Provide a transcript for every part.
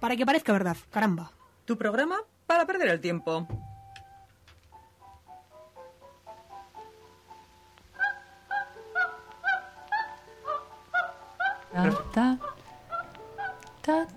para que parezca verdad, caramba. Tu programa para perder el tiempo. Ta, ta, ta.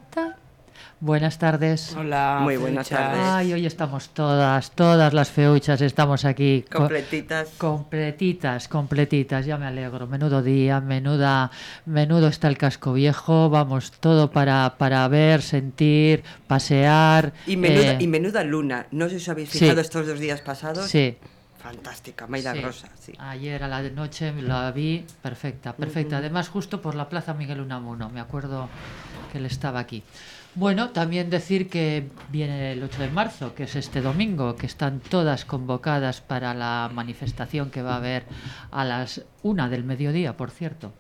Buenas tardes. Hola. Muy buenas feuchas. tardes. Ay, hoy estamos todas, todas las feuchas, estamos aquí. co- Completitas. Completitas, completitas, ya me alegro. Menudo día, menuda, menudo está el casco viejo. Vamos, todo para, para ver, sentir, pasear. Y menuda, eh, y menuda luna. No sé si os habéis sí. fijado estos dos días pasados. Sí. Fantástica, milagrosa. Sí. Ayer a la de noche la vi perfecta, perfecta. Además, justo por la Plaza Miguel Unamuno, me acuerdo que él estaba aquí. Bueno, también decir que viene el 8 de marzo, que es este domingo, que están todas convocadas para la manifestación que va a haber a las una del mediodía, por cierto.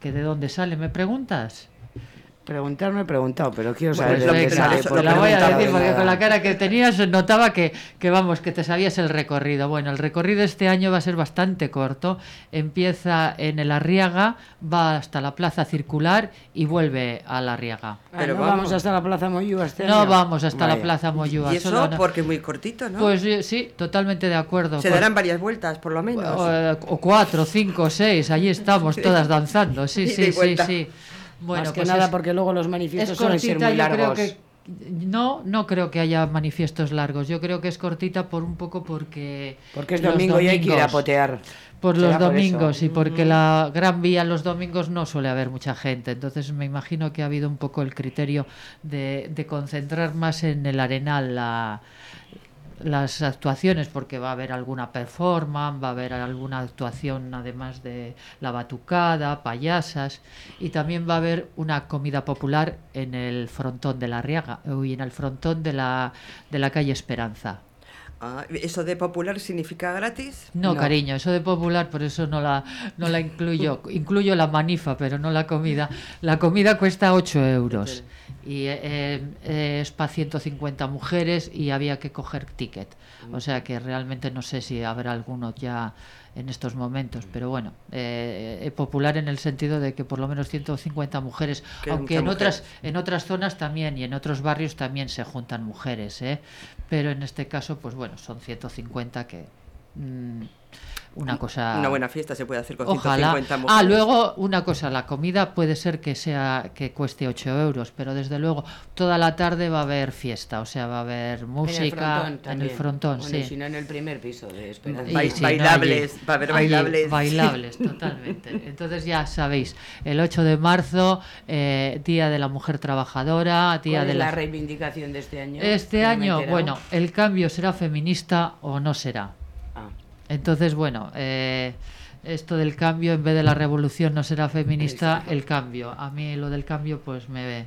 ¿Que de dónde sale, me preguntas? Preguntar no he preguntado, pero quiero Bueno, saber lo de que qué sale. por la voy a decir de porque con la cara que tenías notaba que, que vamos, que te sabías el recorrido. Bueno, el recorrido este año va a ser bastante corto. Empieza en el Arriaga, va hasta la Plaza Circular y vuelve a la Arriaga. Ah, Pero no vamos. vamos hasta la Plaza Moyúa este No año? vamos hasta la Vaya. Plaza Moyúa. Y eso solo no- porque es muy cortito, ¿no? Pues eh, sí, totalmente de acuerdo. Se Pues- darán varias vueltas, por lo menos. o, o cuatro, cinco, seis, allí estamos todas danzando. Sí, sí, sí, sí. Bueno, Más que pues nada es- porque luego los es manifiestos suelen ser muy yo creo largos. que no, no creo que haya manifiestos largos. Yo creo que es cortita por un poco porque Porque es domingo y hay que ir a potear. Por los por domingos y porque la Gran Vía los domingos no suele haber mucha gente. Entonces me imagino que ha habido un poco el criterio de, de concentrar más en el arenal la, las actuaciones porque va a haber alguna performance, va a haber alguna actuación además de la batucada, payasas y también va a haber una comida popular en el frontón de la Riaga y en el frontón de la, de la calle Esperanza. Ah, ¿Eso de popular significa gratis? No, cariño, eso de popular, por eso no la, no la incluyo. Incluyo la manifa, pero no la comida. La comida cuesta 8 euros y eh, eh, es para 150 mujeres y había que coger ticket. O sea que realmente no sé si habrá alguno ya en estos momentos, pero bueno, eh, eh, popular en el sentido de que por lo menos 150 mujeres, Que aunque en otras en otras zonas también y en otros barrios también se juntan mujeres, ¿eh? pero en este caso, pues bueno, son 150 que mm, una cosa. Una buena fiesta se puede hacer con Ojalá. 150 mujeres. Ah, luego una cosa, la comida puede ser que sea que cueste 8 euros, pero desde luego toda la tarde va a haber fiesta, o sea, va a haber música en el frontón, en el también. frontón, Bueno, sí. si no en el primer piso de Esperanza. No, bailables, allí- va a haber allí, bailables. bailables, totalmente. Entonces ya sabéis, el 8 de marzo, eh, Día de la Mujer Trabajadora, Día ¿Cuál de es la... la reivindicación de este año? Este No año, bueno, el cambio será feminista o no será. Entonces, bueno, eh, esto del cambio, en vez de la revolución no será feminista, el cambio. A mí lo del cambio, pues me,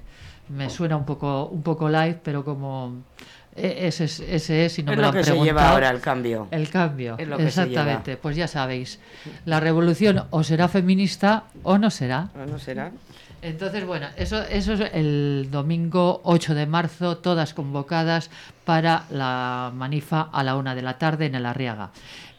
me suena un poco, un poco light, pero como e- ese es, ese es y no es me lo lo han que se lleva preguntado. ahora el cambio. El cambio, Es lo que se exactamente. Pues ya sabéis, la revolución o será feminista o no será. Ah, ¿No será? Entonces, bueno, eso, eso es el domingo 8 de marzo, todas convocadas para la manifa a la una de la tarde en el Arriaga.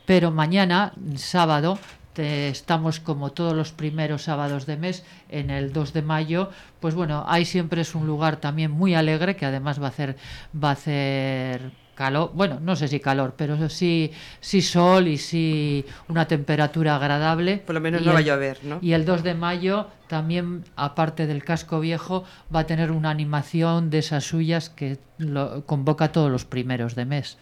Pero mañana, sábado, te- estamos como todos los primeros sábados de mes en el 2 de mayo pues bueno ahí siempre es un lugar también muy alegre que además va a hacer va a hacer calor bueno no sé si calor pero sí sí sol y sí una temperatura agradable Por lo menos Y no va a llover, ¿no? y el 2 de mayo también, aparte del casco viejo, va a tener una animación de esas suyas que lo convoca todos los primeros de mes.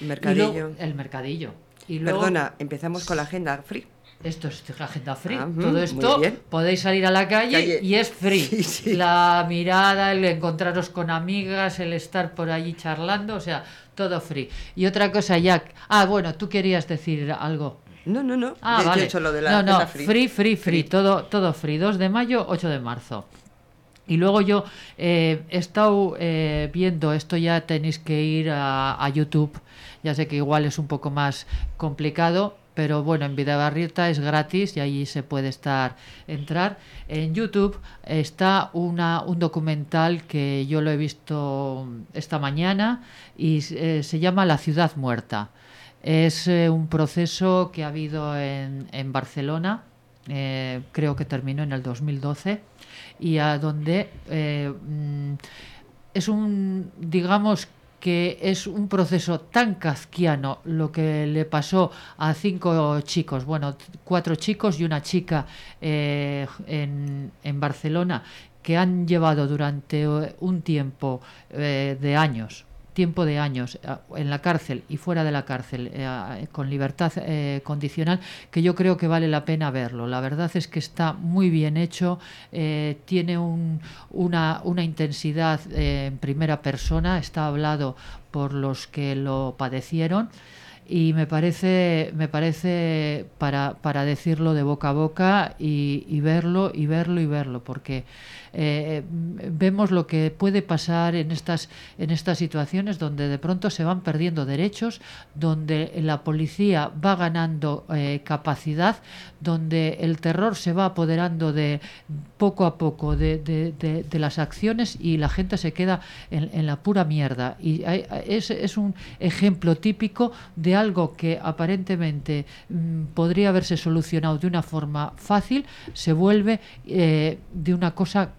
Y Mercadillo. luego- el mercadillo. Y luego, Perdona, empezamos con la agenda free. esto es agenda free. Ah, Todo esto podéis salir a la calle, Calle. y es free. Sí, sí. La mirada, el encontraros con amigas, el estar por allí charlando, o sea, todo free. Y otra cosa, Jack. Ah, bueno, tú querías decir algo. No, no, no. Ah, vale. hecho lo de la no, no, agenda free, free, free, todo, todo free. 2 de mayo, 8 de marzo. Y luego yo eh, he estado eh, viendo, esto ya tenéis que ir a, a YouTube, ya sé que igual es un poco más complicado, pero bueno, en Videobarrieta es gratis y ahí se puede estar, entrar. En YouTube está una, un documental que yo lo he visto esta mañana y eh, se llama La ciudad muerta. Es eh, un proceso que ha habido en, en Barcelona, creo que terminó en el 2012, y a donde eh, mm, es un, digamos que es un proceso tan kafkiano lo que le pasó a cinco chicos, bueno, cuatro chicos y una chica eh, en, en Barcelona que han llevado durante eh, un tiempo de años tiempo de años eh, en la cárcel y fuera de la cárcel eh, con libertad eh, condicional que yo creo que vale la pena verlo. La verdad es que está muy bien hecho, tiene un- una, una intensidad en primera persona, está hablado por los que lo padecieron y me parece me parece para, para decirlo de boca a boca y verlo y verlo y verlo porque eh, vemos lo que puede pasar en estas en estas situaciones donde de pronto se van perdiendo derechos donde la policía va ganando eh, capacidad donde el terror se va apoderando de poco a poco de, de- de- de las acciones y la gente se queda en, en la pura mierda. Y hay- es, es un ejemplo típico de algo que aparentemente mm, podría haberse solucionado de una forma fácil se vuelve eh, de una cosa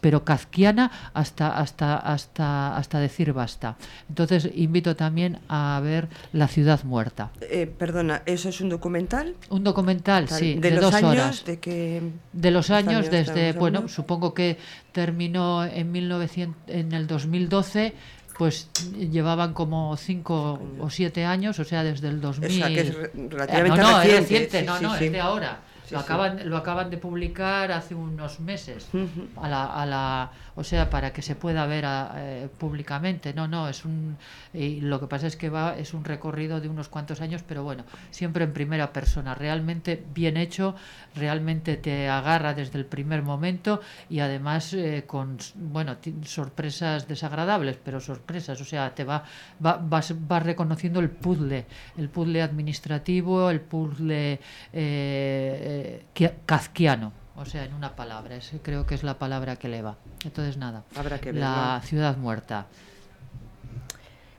pero kafkiana hasta hasta hasta hasta decir basta. Entonces invito también a ver La ciudad muerta. Eh, perdona, ¿eso es un documental? Un documental, Tal- sí, de, de, los dos años horas. de que De los ¿Los años años desde, bueno, hablando? supongo que terminó en 1900, en el 2012, pues llevaban como cinco o siete años, o sea, desde el 2000. o sea, que es Eh, relativamente no, no, reciente. es reciente, sí, no, no, sí. es de ahora. Sí, lo, sí. acaban, lo acaban de publicar hace unos meses. Ujú. a la, a la, o sea, para que se pueda ver a- eh, públicamente. No, no, es un. Y lo que pasa es que va, es un recorrido de unos cuantos años, pero bueno, siempre en primera persona. Realmente bien hecho, realmente te agarra desde el primer momento y además eh, con, bueno, sorpresas desagradables, pero sorpresas. O sea, te va, va, vas, vas reconociendo el puzzle, el puzzle administrativo, el puzzle eh, eh, kafkiano. O sea, en una palabra, es- creo que es la palabra que le va. Entonces, nada, Habrá que la verlo. ciudad muerta.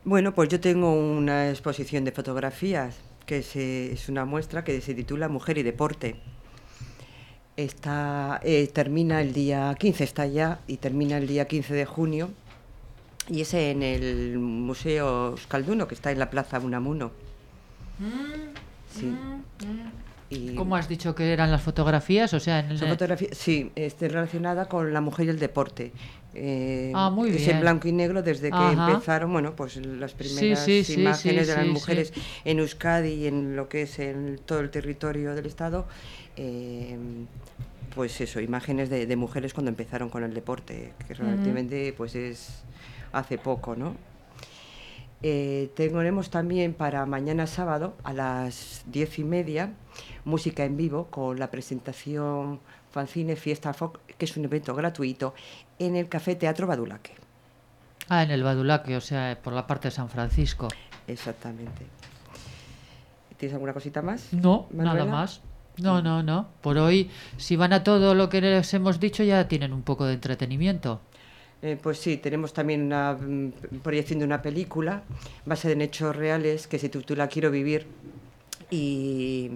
Bueno, pues yo tengo una exposición de fotografías que se- es una muestra que se titula Mujer y Deporte. Está, eh, termina el día 15, está ya, y termina el día 15 de junio. Y es en el Museo Euskalduno, que está en la Plaza Unamuno. Sí. Y ¿Cómo has dicho que eran las fotografías? O sea, en el, son fotografías, sí, está relacionada con la mujer y el deporte. Eh, Ah, muy es bien. en blanco y negro desde que Ajá. empezaron, bueno, pues las primeras sí, sí, imágenes sí, de las mujeres en Euskadi y en lo que es en todo el territorio del Estado. eh, pues eso, imágenes de, de mujeres cuando empezaron con el deporte, que relativamente pues es hace poco, ¿no? Eh, tendremos también para mañana sábado a las diez y media música en vivo con la presentación Fanzine Fiesta Folk, que es un evento gratuito en el Café Teatro Badulaque. Ah, en el Badulaque, o sea, por la parte de San Francisco. Exactamente. ¿Tienes alguna cosita más? No, nada más. No, no, no. Por hoy, si van a todo lo que les hemos dicho, ya tienen un poco de entretenimiento. Eh, pues sí, tenemos también una mm, proyección de una película basada en hechos reales que se titula Quiero vivir y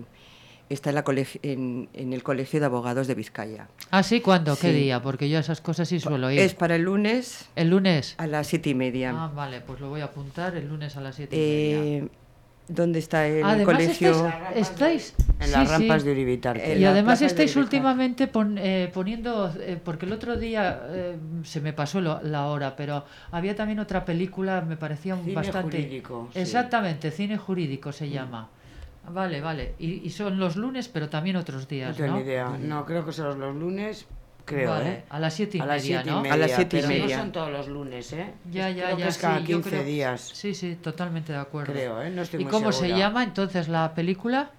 está en, la en, en el Colegio de Abogados de Vizcaya. Ah, sí, ¿cuándo? ¿Qué Sí. día? Porque yo a esas cosas sí suelo ir. Es para el lunes ¿El lunes? a las siete y media. Ah, vale, pues lo voy a apuntar el lunes a las siete y media. Eh, ¿Dónde está el Además colegio? estáis, estáis- En las sí, rampas sí. de Uribitarte. En Y además estáis últimamente pon- eh, poniendo, eh, porque el otro día eh, se me pasó lo- la hora, pero había también otra película, me parecía Cine bastante... jurídico, sí. Exactamente, cine jurídico se llama. Vale, vale. Y, y son los lunes, pero también otros No días, tengo ¿no? ni idea. No, creo que son los lunes, creo, Vale, ¿eh? a las siete y A las media, siete y ¿no? media, A las siete y pero media. no son todos los lunes, ¿eh? Ya, ya, Creo ya, que es cada sí, yo 15 creo- días. Sí, sí, totalmente de acuerdo. Creo, ¿eh? No estoy ¿Y muy cómo se segura. llama entonces la película?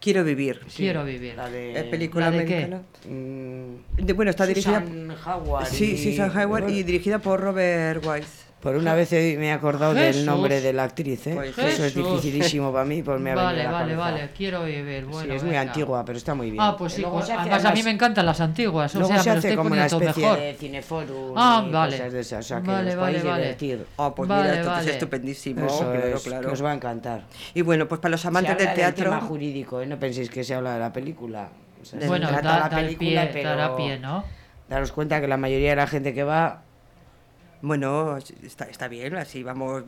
Quiero vivir. Quiero vivir. La de... Eh, película ¿La de qué? americana. mm, De- bueno, está dirigida. Susan Howard. Sí, y- Susan Hayward y dirigida por Robert Wise. Por una vez he- me he acordado Jesús. del nombre de la actriz, ¿eh? Pues Eso es dificilísimo para mí, pues me ha venido Vale, la vale, vale. Quiero vivir. Bueno, sí, es muy antigua, pero está muy bien. Ah, pues sí. Pues además a mí me encantan las antiguas. O Luego sea, se hace como una especie mejor. de cineforum Ah, y vale. cosas de esas, o sea, que Vale, os vale, podéis vale. divertir. Oh, pues Vale, mira, entonces vale. estupendísimo. Eso claro, es, claro. que os va a encantar. Y bueno, pues para los Se amantes habla del teatro. tema jurídico, ¿eh? No penséis que se habla de la película. O sea, se Bueno, trata da, la da el película, pie, pero dará pie, ¿no? daros cuenta que la mayoría de la gente que va Bueno, está, está bien, así vamos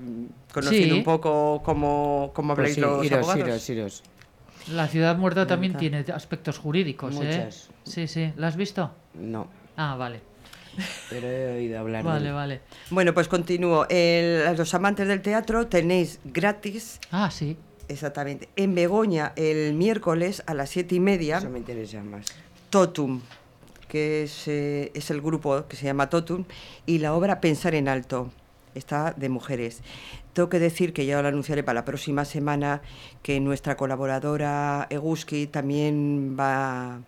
conociendo Sí. un poco cómo, cómo Pues habláis sí, los iros, abogados. iros, iros. La ciudad muerta también tiene aspectos jurídicos, ¿eh? Muchas. Sí, sí. ¿La has visto? No, Ah, vale. pero he oído hablar de Vale, él. vale. Bueno, pues continúo. El- los amantes del teatro tenéis gratis, Ah, sí. exactamente, en Begoña el miércoles a las siete y media, Eso me interesa más. Totum, que es, eh, es el grupo que se llama Totum, y la obra Pensar en Alto. Está de mujeres. Tengo que decir que ya lo anunciaré para la próxima semana que nuestra colaboradora Eguski también va,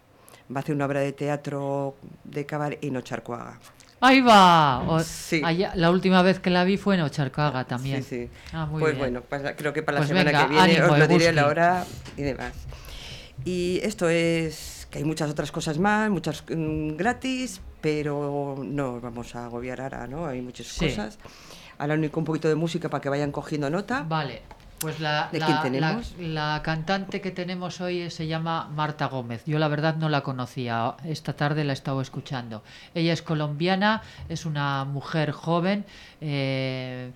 va a hacer una obra de teatro de cabaret en Ocharcoaga. Ahí va. O- Sí. allá- la última vez que la vi fue en Ocharcaga también. Sí, sí. Ah, muy pues bien. bueno, pues creo que para Pues la semana venga, que viene ánimo, os lo diré la hora y demás. Y esto es que hay muchas otras cosas más, muchas mm, gratis, pero no vamos a agobiar ahora, ¿no? Hay muchas Sí. cosas. Ahora único un poquito de música para que vayan cogiendo nota. Vale. Pues la, ¿De la- quién la- tenemos? la cantante que tenemos hoy se llama Marta Gómez. Yo la verdad no la conocía. Esta tarde la he estado escuchando. Ella es colombiana, es una mujer joven. eh,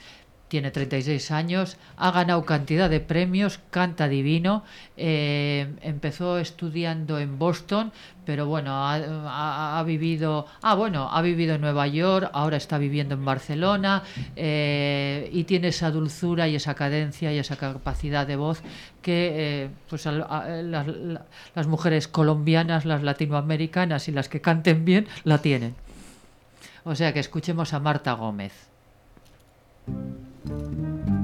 tiene 36 años, ha ganado cantidad de premios, canta divino, eh, empezó estudiando en Boston, pero bueno, ha, vivido, ah bueno, ha vivido en Nueva York, ahora está viviendo en Barcelona eh, y tiene esa dulzura y esa cadencia y esa capacidad de voz que eh, pues las mujeres colombianas, las latinoamericanas y las que canten bien la tienen. O sea que escuchemos a Marta Gómez. La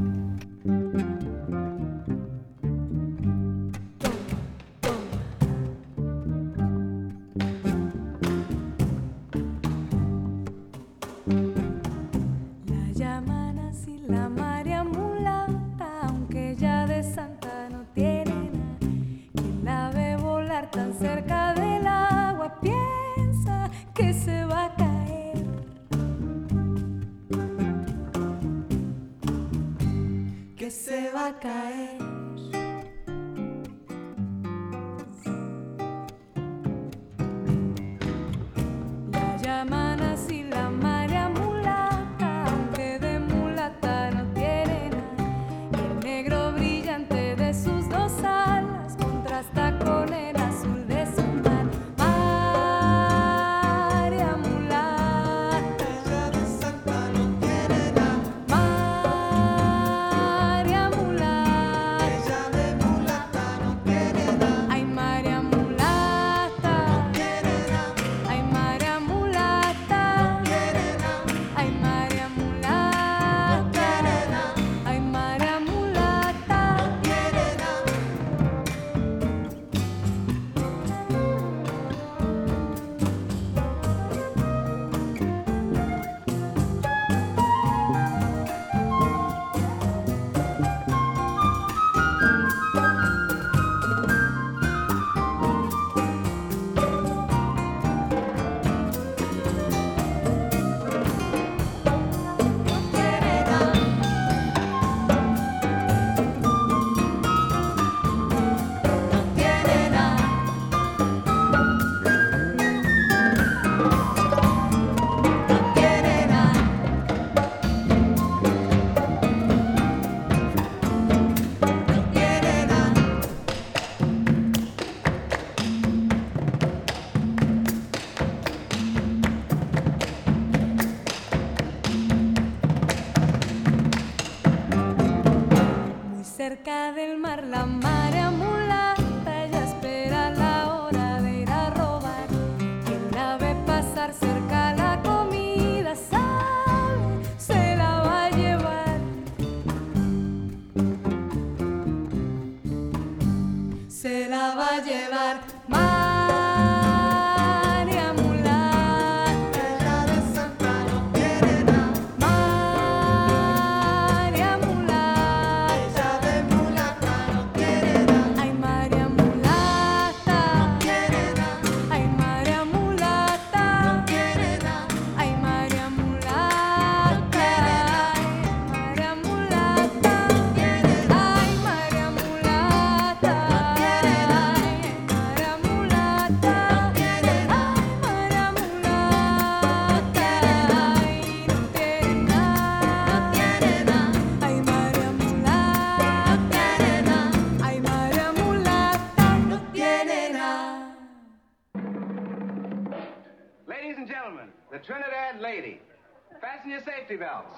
Fasten your safety belts.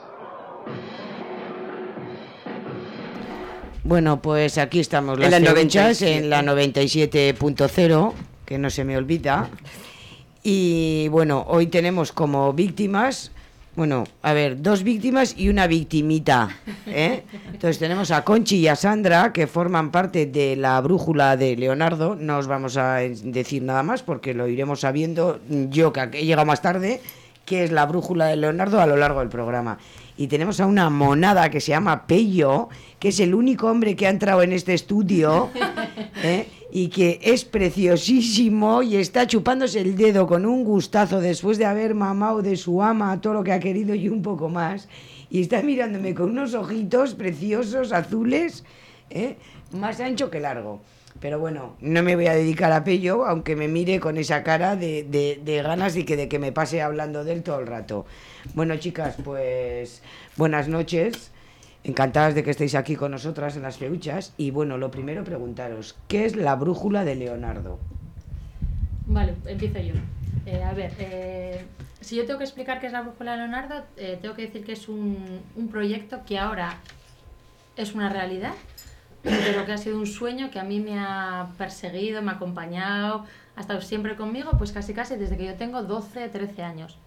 Bueno, pues aquí estamos En las la feuchas 97. en la 97.0, que no se me olvida. Y bueno, hoy tenemos como víctimas, bueno, a ver, dos víctimas y una victimita. ¿eh? Entonces tenemos a Conchi y a Sandra, que forman parte de la brújula de Leonardo. No os vamos a decir nada más porque lo iremos sabiendo yo, que he llegado más tarde, que es la brújula de Leonardo a lo largo del programa. Y tenemos a una monada que se llama Pello, que es el único hombre que ha entrado en este estudio ¿eh? y que es preciosísimo y está chupándose el dedo con un gustazo después de haber mamado de su ama todo lo que ha querido y un poco más. Y está mirándome con unos ojitos preciosos, azules, ¿eh? más ancho que largo. Pero bueno, no me voy a dedicar a Pello, aunque me mire con esa cara de, de- ganas y que de que me pase hablando de él todo el rato. Bueno, chicas, pues buenas noches. Encantadas de que estéis aquí con nosotras en las feuchas. Y bueno, lo primero preguntaros, ¿qué es la brújula de Leonardo? Vale, empiezo yo. Eh, a ver, eh, si yo tengo que explicar qué es la brújula de Leonardo, eh, tengo que decir que es un, un proyecto que ahora es una realidad, pero que ha sido un sueño que a mí me ha perseguido, me ha acompañado, ha estado siempre conmigo, pues casi casi desde que yo tengo 12, 13 años.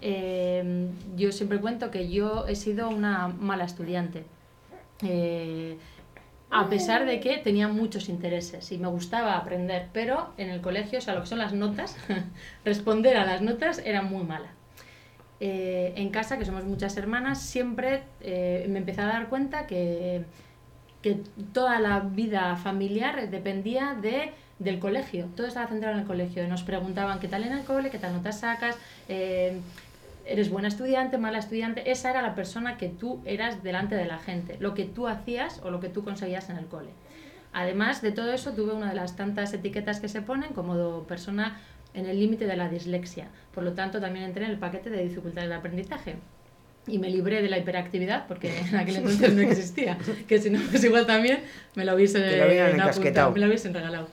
Eh, yo siempre cuento que yo he sido una mala estudiante. Eh, a pesar de que tenía muchos intereses y me gustaba aprender, pero en el colegio, o sea, lo que son las notas, responder a las notas era muy mala. Eh, en casa, que somos muchas hermanas, siempre eh, me empecé a dar cuenta que, que toda la vida familiar dependía de, del colegio, todo estaba centrado en el colegio. Nos preguntaban qué tal en el cole, qué tal notas sacas, eh, eres buena estudiante, mala estudiante. Esa era la persona que tú eras delante de la gente, lo que tú hacías o lo que tú conseguías en el cole. Además de todo eso, tuve una de las tantas etiquetas que se ponen como persona en el límite de la dislexia. Por lo tanto, también entré en el paquete de dificultades de aprendizaje. Y me libré de la hiperactividad porque en aquel entonces no existía. Que si no, pues igual también me lo hubiesen, lo apuntado, me lo hubiesen regalado.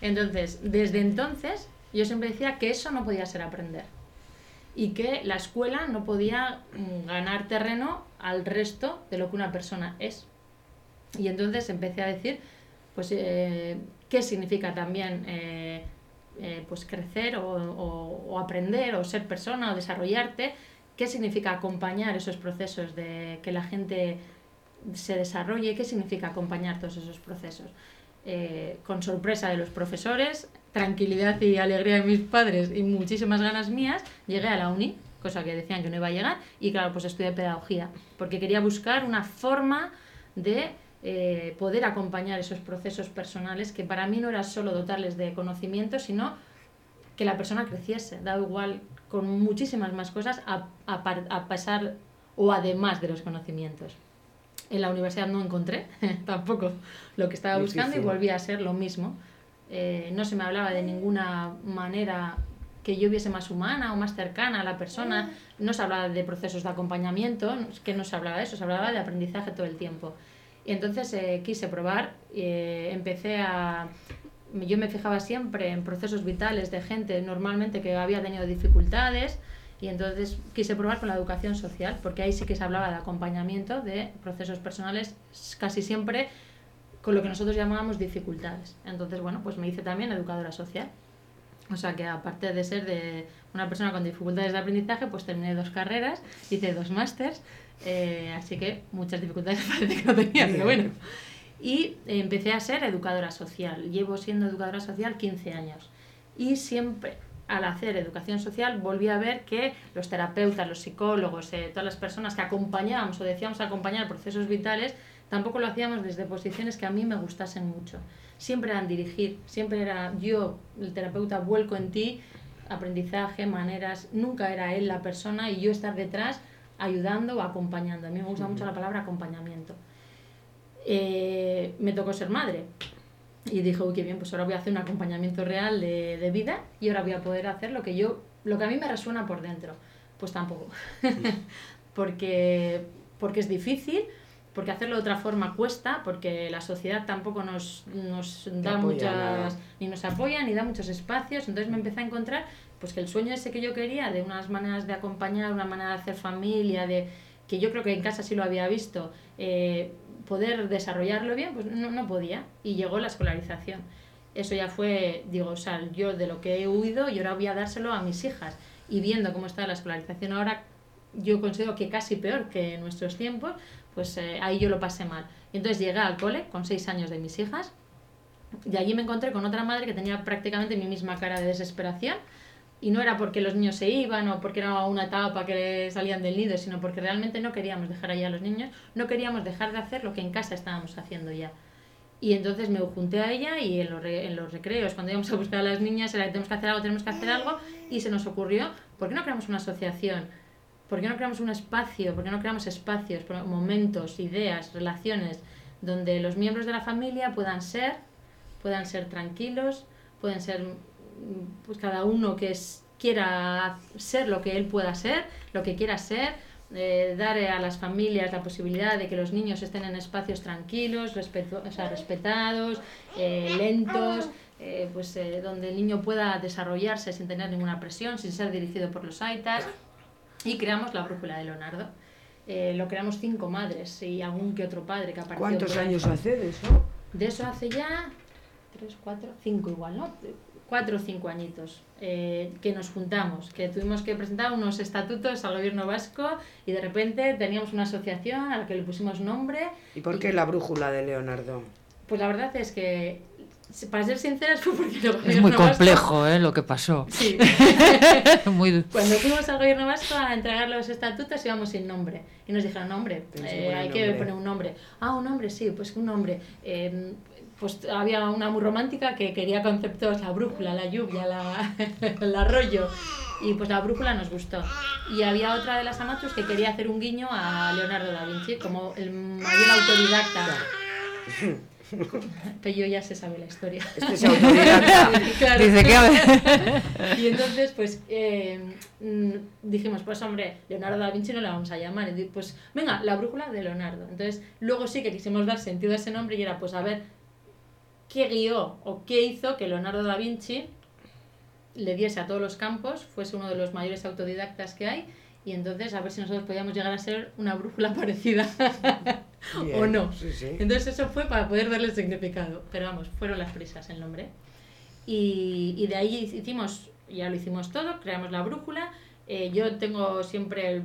Entonces, desde entonces, yo siempre decía que eso no podía ser aprender. Y que la escuela no podía mm, ganar terreno al resto de lo que una persona es. Y entonces empecé a decir, pues, eh, qué significa también eh, eh, pues crecer o, o- o aprender o ser persona o desarrollarte, qué significa acompañar esos procesos de que la gente se desarrolle, qué significa acompañar todos esos procesos. Eh, con sorpresa de los profesores, tranquilidad y alegría de mis padres y muchísimas ganas mías, llegué a la uni, cosa que decían que no iba a llegar, y claro, pues estudié pedagogía, porque quería buscar una forma de eh, poder acompañar esos procesos personales que para mí no era solo dotarles de conocimiento, sino que la persona creciese, da igual con muchísimas más cosas a, a a pesar o además de los conocimientos. En la universidad no encontré tampoco lo que estaba buscando y volví a ser lo mismo. Eh, no se me hablaba de ninguna manera que yo viese más humana o más cercana a la persona. No se hablaba de procesos de acompañamiento, que no se hablaba de eso, se hablaba de aprendizaje todo el tiempo. Y entonces eh, quise probar, eh, empecé a... Yo me fijaba siempre en procesos vitales de gente normalmente que había tenido dificultades Y entonces quise probar con la educación social, porque ahí sí que se hablaba de acompañamiento de procesos personales, casi siempre con lo que nosotros llamábamos dificultades. Entonces, bueno, pues me hice también educadora social. O sea que aparte de ser de una persona con dificultades de aprendizaje, pues terminé dos carreras, hice dos másters, eh, así que muchas dificultades parece que no tenía, pero bueno. Y empecé a ser educadora social. Llevo siendo educadora social 15 años. Y siempre, al hacer educación social, volví a ver que los terapeutas, los psicólogos, eh, todas las personas que acompañábamos o decíamos acompañar procesos vitales, tampoco lo hacíamos desde posiciones que a mí me gustasen mucho. Siempre eran dirigir, siempre era yo, el terapeuta, vuelco en ti, aprendizaje, maneras, nunca era él la persona y yo estar detrás ayudando o acompañando. A mí me gusta mucho la palabra acompañamiento. Eh, me tocó ser madre y dije, uy, qué bien, pues ahora voy a hacer un acompañamiento real de, de vida y ahora voy a poder hacer lo que yo, lo que a mí me resuena por dentro. Pues tampoco. porque, porque es difícil, porque hacerlo de otra forma cuesta, porque la sociedad tampoco nos, nos da muchas, nada. ni nos apoya, ni da muchos espacios. Entonces me empecé a encontrar pues que el sueño ese que yo quería, de unas maneras de acompañar, una manera de hacer familia, de que yo creo que en casa sí lo había visto, eh, poder desarrollarlo bien, pues no, no podía. Y llegó la escolarización. Eso ya fue, digo, o sea, yo de lo que he huido y ahora voy a dárselo a mis hijas. Y viendo cómo está la escolarización ahora, yo considero que casi peor que en nuestros tiempos, pues eh, ahí yo lo pasé mal. Y entonces llegué al cole con seis años de mis hijas y allí me encontré con otra madre que tenía prácticamente mi misma cara de desesperación y no era porque los niños se iban o porque era una etapa que salían del nido, sino porque realmente no queríamos dejar allá a los niños, no queríamos dejar de hacer lo que en casa estábamos haciendo ya. Y entonces me junté a ella y en los, en los recreos, cuando íbamos a buscar a las niñas, era tenemos que hacer algo, tenemos que hacer algo, y se nos ocurrió, ¿por qué no creamos una asociación? ¿Por qué no creamos un espacio? ¿Por qué no creamos espacios, momentos, ideas, relaciones, donde los miembros de la familia puedan ser, puedan ser tranquilos, pueden ser pues cada uno que es- quiera ser lo que él pueda ser, lo que quiera ser, eh, dar a las familias la posibilidad de que los niños estén en espacios tranquilos, respeto- o sea, respetados, eh, lentos, eh, pues donde el niño pueda desarrollarse sin tener ninguna presión, sin ser dirigido por los aitas. Y creamos la brújula de Leonardo. Lo creamos cinco madres y algún que otro padre que apareció. ¿Cuántos años hace de eso? De eso hace ya tres, cuatro, cinco igual, ¿no? Cuatro o cinco añitos eh, que nos juntamos, que tuvimos que presentar unos estatutos al gobierno vasco y de repente teníamos una asociación a la que le pusimos nombre. ¿Y por qué la brújula de Leonardo? Pues la verdad es que, para ser sinceras, fue porque el Es muy vasco- complejo ¿eh? lo que pasó. Sí. Muy- Cuando fuimos al gobierno vasco a entregar los estatutos íbamos sin nombre. Y nos dijeron, nombre, que eh, hay que nombre". poner un nombre. Ah, un nombre, sí, pues un nombre. Pues había una muy romántica que quería conceptos, la brújula, la lluvia, la, el arroyo. Y pues la brújula nos gustó. Y había otra de las amatus que quería hacer un guiño a Leonardo da Vinci como el mayor autodidacta. Que yo ya se sabe la historia. Este es autodidacta. Claro. Dice que. Y entonces, pues eh, mm, dijimos, pues hombre, Leonardo da Vinci no le vamos a llamar. Pues venga, la brújula de Leonardo. Entonces, luego sí que quisimos dar sentido a ese nombre y era, pues a ver, ¿qué guió o qué hizo que Leonardo da Vinci le diese a todos los campos, fuese uno de los mayores autodidactas que hay? Y entonces, a ver si nosotros podíamos llegar a ser una brújula parecida o no. Sí, sí. Entonces eso fue para poder darle significado. Pero vamos, fueron las prisas el nombre. Y, y de ahí hicimos, ya lo hicimos todo, creamos la brújula. Eh, yo tengo siempre el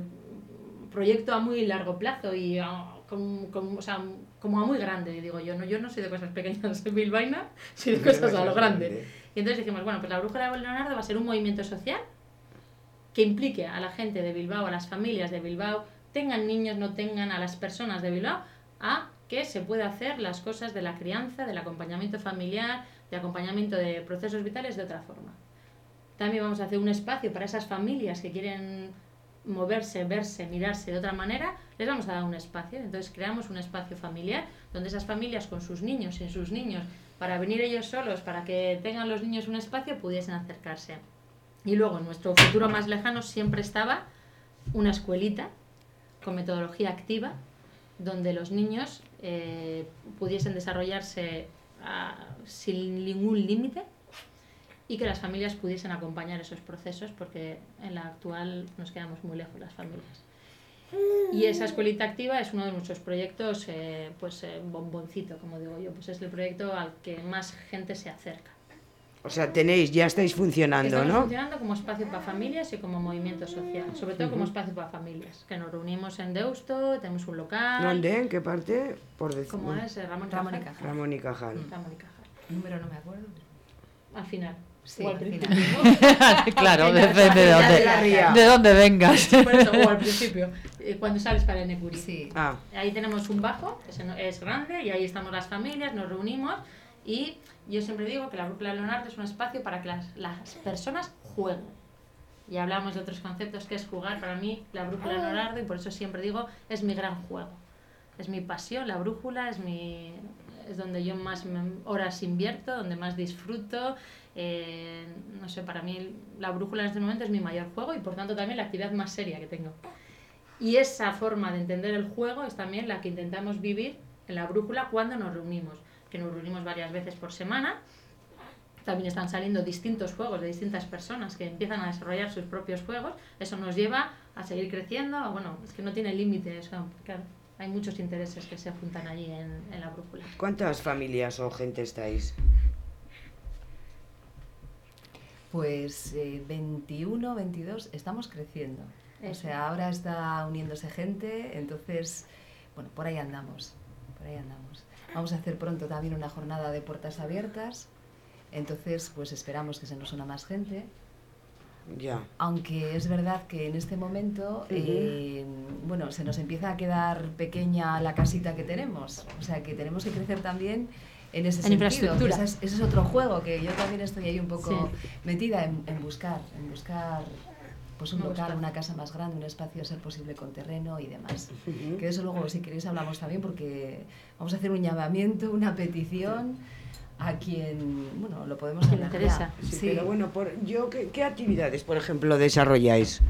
proyecto a muy largo plazo y a- con- con- o sea, como a muy grande, digo yo. No, yo no soy de cosas pequeñas, soy bilbaína, soy de cosas a lo grande. Y entonces dijimos, bueno, pues la brújula de Leonardo va a ser un movimiento social que implique a la gente de Bilbao, a las familias de Bilbao, tengan niños, no tengan, a las personas de Bilbao, a que se pueda hacer las cosas de la crianza, del acompañamiento familiar, de acompañamiento de procesos vitales de otra forma. También vamos a hacer un espacio para esas familias que quieren moverse, verse, mirarse de otra manera, les vamos a dar un espacio. Entonces creamos un espacio familiar donde esas familias con sus niños, sin sus niños, para venir ellos solos, para que tengan los niños un espacio, pudiesen acercarse. Y luego en nuestro futuro más lejano siempre estaba una escuelita con metodología activa donde los niños eh, pudiesen desarrollarse ah, sin ningún límite y que las familias pudiesen acompañar esos procesos porque en la actual nos quedamos muy lejos las familias. Y esa escuelita activa es uno de nuestros proyectos, eh, pues eh, bomboncito, como digo yo, pues es el proyecto al que más gente se acerca. O sea, tenéis, ya estáis funcionando, Estamos ¿no? funcionando como espacio para familias y como movimiento social, sobre todo como espacio para familias, que nos reunimos en Deusto, tenemos un local. ¿Dónde? ¿En qué parte? Por decir. ¿Cómo es? Eh, Ramón, Ramón y Cajal. Cajal. Ramón y Cajal. Ramón y Cajal. Número no me acuerdo. Al final. Sí, o al principio. claro, Al final, depende de dónde, de dónde vengas. Por eso, o al principio, eh, cuando sales para el Necuri. Sí. Ah, Ahí tenemos un bajo, no- es grande, y ahí estamos las familias, nos reunimos y yo siempre digo que la Brújula Leonardo es un espacio para que las, las personas jueguen. Y hablamos de otros conceptos que es jugar. Para mí, la Brújula Leonardo, y por eso siempre digo, es mi gran juego. Es mi pasión, la brújula es mi es donde yo más horas invierto, donde más disfruto. Eh, no sé, para mí la brújula en este momento es mi mayor juego y por tanto también la actividad más seria que tengo. Y esa forma de entender el juego es también la que intentamos vivir en la brújula cuando nos reunimos, que nos reunimos varias veces por semana. También están saliendo distintos juegos de distintas personas que empiezan a desarrollar sus propios juegos. Eso nos lleva a seguir creciendo. Bueno, es que no tiene límite. claro, hay muchos intereses que se juntan allí en la brújula. ¿cuántas familias o gente estáis? Pues eh, 21, 22, estamos creciendo. O sea, ahora está uniéndose gente, entonces, bueno, por ahí andamos, por ahí andamos. Vamos a hacer pronto también una jornada de puertas abiertas, entonces pues esperamos que se nos una más gente. Ya. Aunque es verdad que en este momento, eh, bueno, se nos empieza a quedar pequeña la casita que tenemos. O sea, que tenemos que crecer también en ese En sentido. infraestructura. que ese, es, ese es otro juego que yo también estoy ahí un poco Sí. metida en, en buscar, en buscar pues un local, una casa más grande, un espacio a ser posible con terreno y demás. Que de eso luego, si queréis, hablamos también porque vamos a hacer un llamamiento, una petición a quien, bueno, lo podemos le ya. interesa. Sí, Sí. pero bueno, por, yo, ¿qué, qué actividades, por ejemplo, desarrolláis?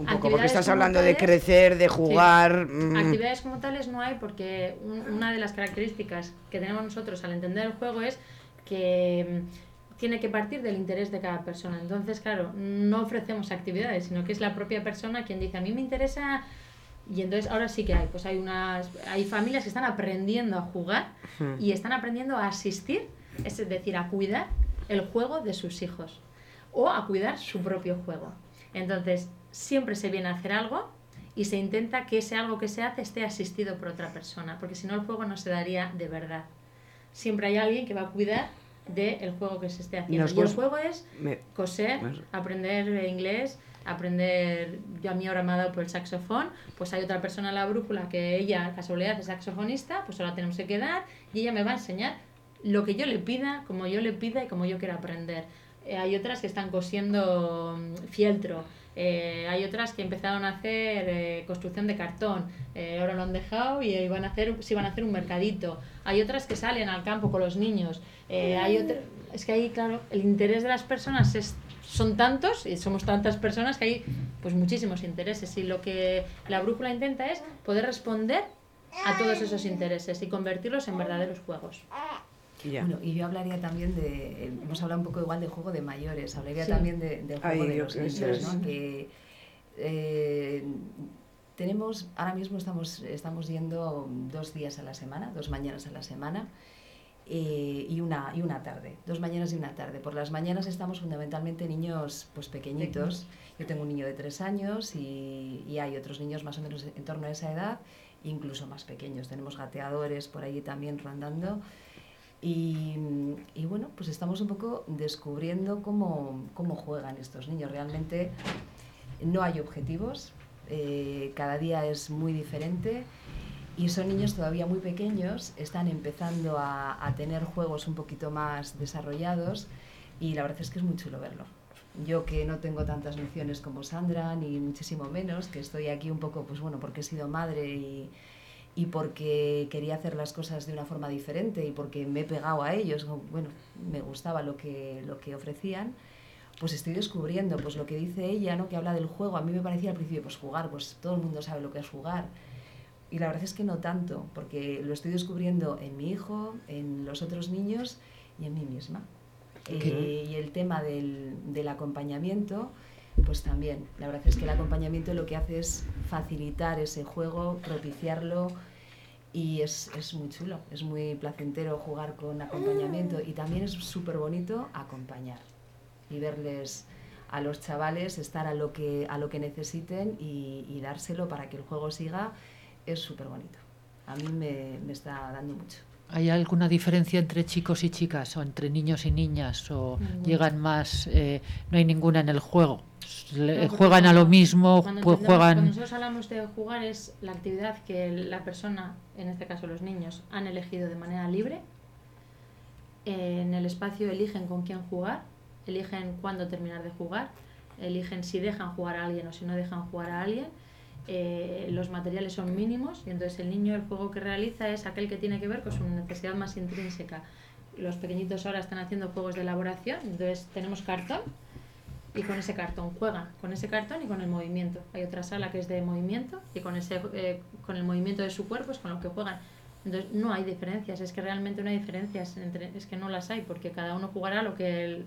Un poco, porque estás hablando de crecer, de jugar. mm, Actividades como tales no hay porque un- una de las características que tenemos nosotros al entender el juego es que mm, tiene que partir del interés de cada persona. Entonces, claro, no ofrecemos actividades, sino que es la propia persona quien dice, a mí me interesa... Y entonces ahora sí que hay, pues hay unas hay familias que están aprendiendo a jugar y están aprendiendo a asistir, es decir, a cuidar el juego de sus hijos o a cuidar su propio juego. Entonces, siempre se viene a hacer algo y se intenta que ese algo que se hace esté asistido por otra persona, porque si no el juego no se daría de verdad. Siempre hay alguien que va a cuidar del juego que se esté haciendo. Nos Y el juego es me- coser, Más- aprender inglés, aprender, yo a mí ahora me ha dado por el saxofón, pues hay otra persona en la brújula que ella, casualidad, es saxofonista, pues ahora tenemos que quedar y ella me va a enseñar lo que yo le pida, como yo le pida y como yo quiera aprender. Eh, hay otras que están cosiendo mm, fieltro, eh, hay otras que empezaron a hacer eh, construcción de cartón, eh, ahora lo han dejado y iban a hacer, se iban a hacer un mercadito. Hay otras que salen al campo con los niños. eh, hay otra- es que ahí, claro, el interés de las personas es, son tantos y somos tantas personas que hay pues muchísimos intereses y lo que la brújula intenta es poder responder a todos esos intereses y convertirlos en verdaderos juegos. Bueno, y yo hablaría también de, eh, hemos hablado un poco igual de juego de mayores, hablaría Sí. también de- del juego Ay, de los niños, ¿no? Que eh, tenemos, ahora mismo estamos, estamos yendo dos días a la semana, dos mañanas a la semana, eh, y, una, y una tarde, dos mañanas y una tarde. Por las mañanas estamos fundamentalmente niños pues pequeñitos. Yo tengo un niño de tres años y, y hay otros niños más o menos en torno a esa edad, incluso más pequeños. Tenemos gateadores por allí también rondando. Y, y bueno, pues estamos un poco descubriendo cómo, cómo juegan estos niños. Realmente no hay objetivos, eh, cada día es muy diferente y son niños todavía muy pequeños, están empezando a, a tener juegos un poquito más desarrollados y la verdad es que es muy chulo verlo. Yo que no tengo tantas nociones como Sandra, ni muchísimo menos, que estoy aquí un poco, pues bueno, porque he sido madre y, y porque quería hacer las cosas de una forma diferente y porque me he pegado a ellos, bueno, me gustaba lo que, lo que ofrecían, pues estoy descubriendo pues lo que dice ella, ¿no? que habla del juego. A mí me parecía al principio, pues jugar, pues todo el mundo sabe lo que es jugar. Y la verdad es que no tanto, porque lo estoy descubriendo en mi hijo, en los otros niños y en mí misma. Eh, y el tema del, del acompañamiento, pues también. La verdad es que el acompañamiento lo que hace es facilitar ese juego, propiciarlo y es, es muy chulo, es muy placentero jugar con acompañamiento y también es súper bonito acompañar y verles a los chavales estar a lo que, a lo que necesiten y, dárselo para que el juego siga es súper bonito. A mí me, me está dando mucho. ¿Hay alguna diferencia entre chicos y chicas o entre niños y niñas o Ninguna. llegan más? eh, no hay ninguna en el juego. Le- No, porque juegan a lo mismo, pues juegan. Cuando nosotros hablamos de jugar es la actividad que la persona, en este caso los niños, han elegido de manera libre. Eh, En el espacio eligen con quién jugar, eligen cuándo terminar de jugar, eligen si dejan jugar a alguien o si no dejan jugar a alguien. Eh, los materiales son mínimos y entonces el niño el juego que realiza es aquel que tiene que ver con su necesidad más intrínseca. Los pequeñitos ahora están haciendo juegos de elaboración, entonces tenemos cartón y con ese cartón juegan, con ese cartón y con el movimiento. Hay otra sala que es de movimiento y con, ese, eh, con el movimiento de su cuerpo es con lo que juegan. Entonces no hay diferencias, es que realmente no hay diferencias, es que no las hay porque cada uno jugará a lo que,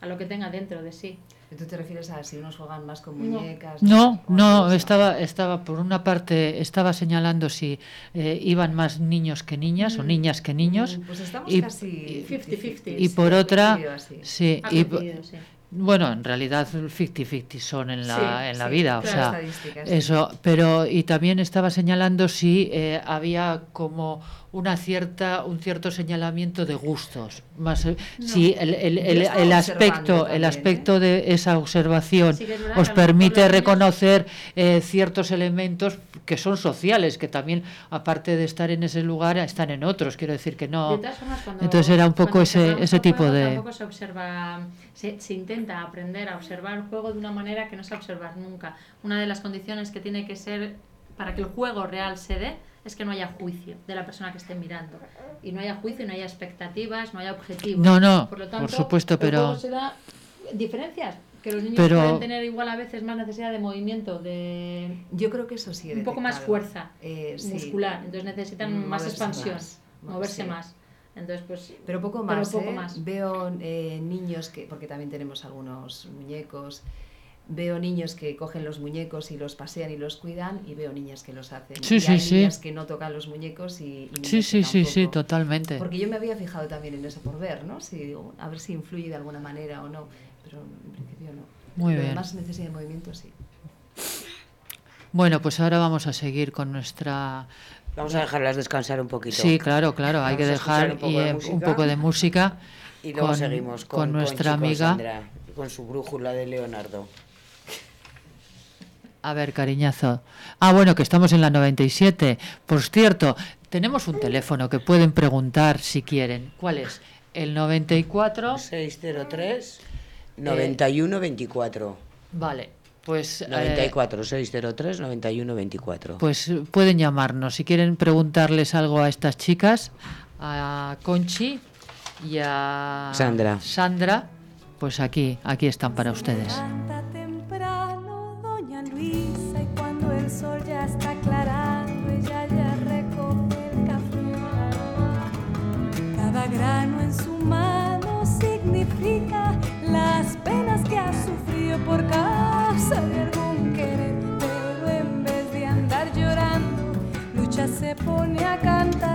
a lo que tenga dentro de sí. ¿Tú te refieres a si unos juegan más con No. muñecas? No, no, estaba, estaba por una parte, estaba señalando si eh, iban más niños que niñas o Mm. niñas que niños. Mm, Pues estamos y- casi 50-50. Y por otra, sí, Ha y, sí. bueno, en realidad 50-50 son en la, Sí, en la sí, vida, o sea, eso, pero y también estaba señalando si eh, había como una cierta, un cierto señalamiento de gustos, más eh, si el, el- el- el aspecto, el también, aspecto de esa observación Sí verdad os permite reconocer eh, ciertos elementos que son sociales, que también, aparte de estar en ese lugar, están en otros. Quiero decir que no. De todas formas, cuando- Entonces era un poco ese, ese tipo juego, de. Tampoco se observa, se, se intenta aprender a observar el juego de una manera que no se va a observar nunca. Una de las condiciones que tiene que ser para que el juego real se dé es que no haya juicio de la persona que esté mirando. Y no haya juicio, no haya expectativas, no haya objetivos. No, no, por, lo por tanto, supuesto, el pero- se da diferencias. Que los niños Pero- pueden tener igual a veces más necesidad de movimiento, de Yo creo que eso sí. un poco más fuerza Eh, sí. muscular. Entonces necesitan más Moverse expansión, más, moverse sí. más. Entonces, pues Pero poco Pero más, poco ¿eh? más. Veo eh, niños que, porque también tenemos algunos muñecos, veo niños que cogen los muñecos y los pasean y los cuidan y veo niñas que los hacen. Sí, y sí, hay sí. niñas que no tocan los muñecos y, y Sí, sí, sí, sí, totalmente. Porque yo me había fijado también en eso por ver, ¿no? Si, digo, a ver si influye de alguna manera o no, pero en principio no. Muy Lo bien. demás necesidad de movimiento sí. Bueno, pues ahora vamos a seguir con nuestra. Vamos a dejarlas descansar un poquito. Sí, claro, claro, hay Vamos que dejar un poco y, de eh, música. un poco de música. Y luego con- seguimos con, con nuestra con amiga. Sandra, con su brújula de Leonardo. A ver, cariñazo. Ah, bueno, que estamos en la 97. Por cierto, tenemos un teléfono que pueden preguntar si quieren. ¿Cuál es? El 94. 603 91 24. Vale, pues. eh, 94 603 91 24. Pues eh, pueden llamarnos si quieren preguntarles algo a estas chicas, a Conchi y a Sandra. Sandra, pues aquí, aquí están para ustedes. Y cuando el sol ya está aclarando ella ya recoge el café. Cada grano en su mano significa las penas que ha sufrido por causa de algún querer, pero en vez de andar llorando, Lucha se pone a cantar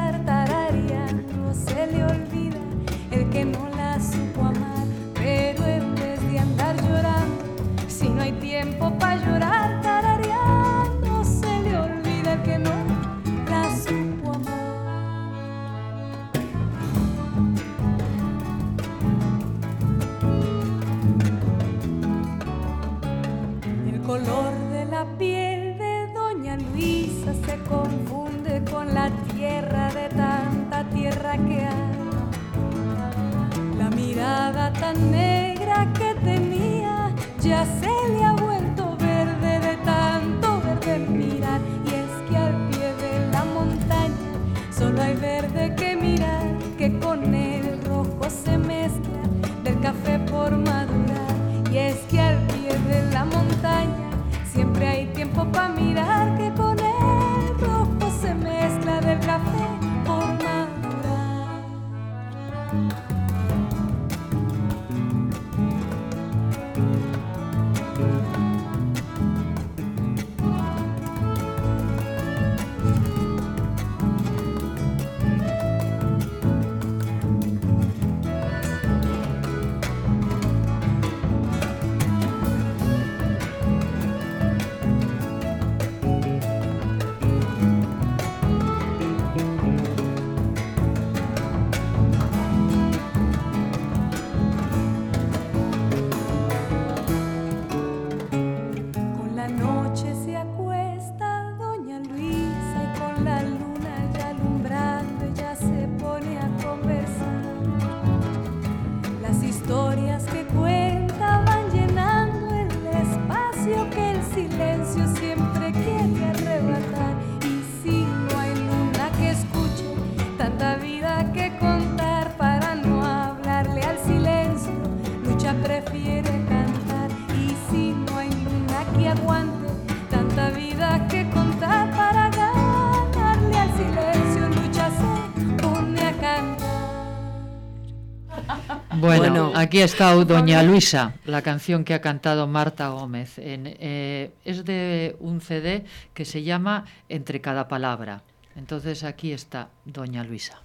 Bueno, aquí está Doña Luisa, la canción que ha cantado Marta Gómez. En, eh, es de un CD que se llama Entre cada palabra. Entonces aquí está Doña Luisa.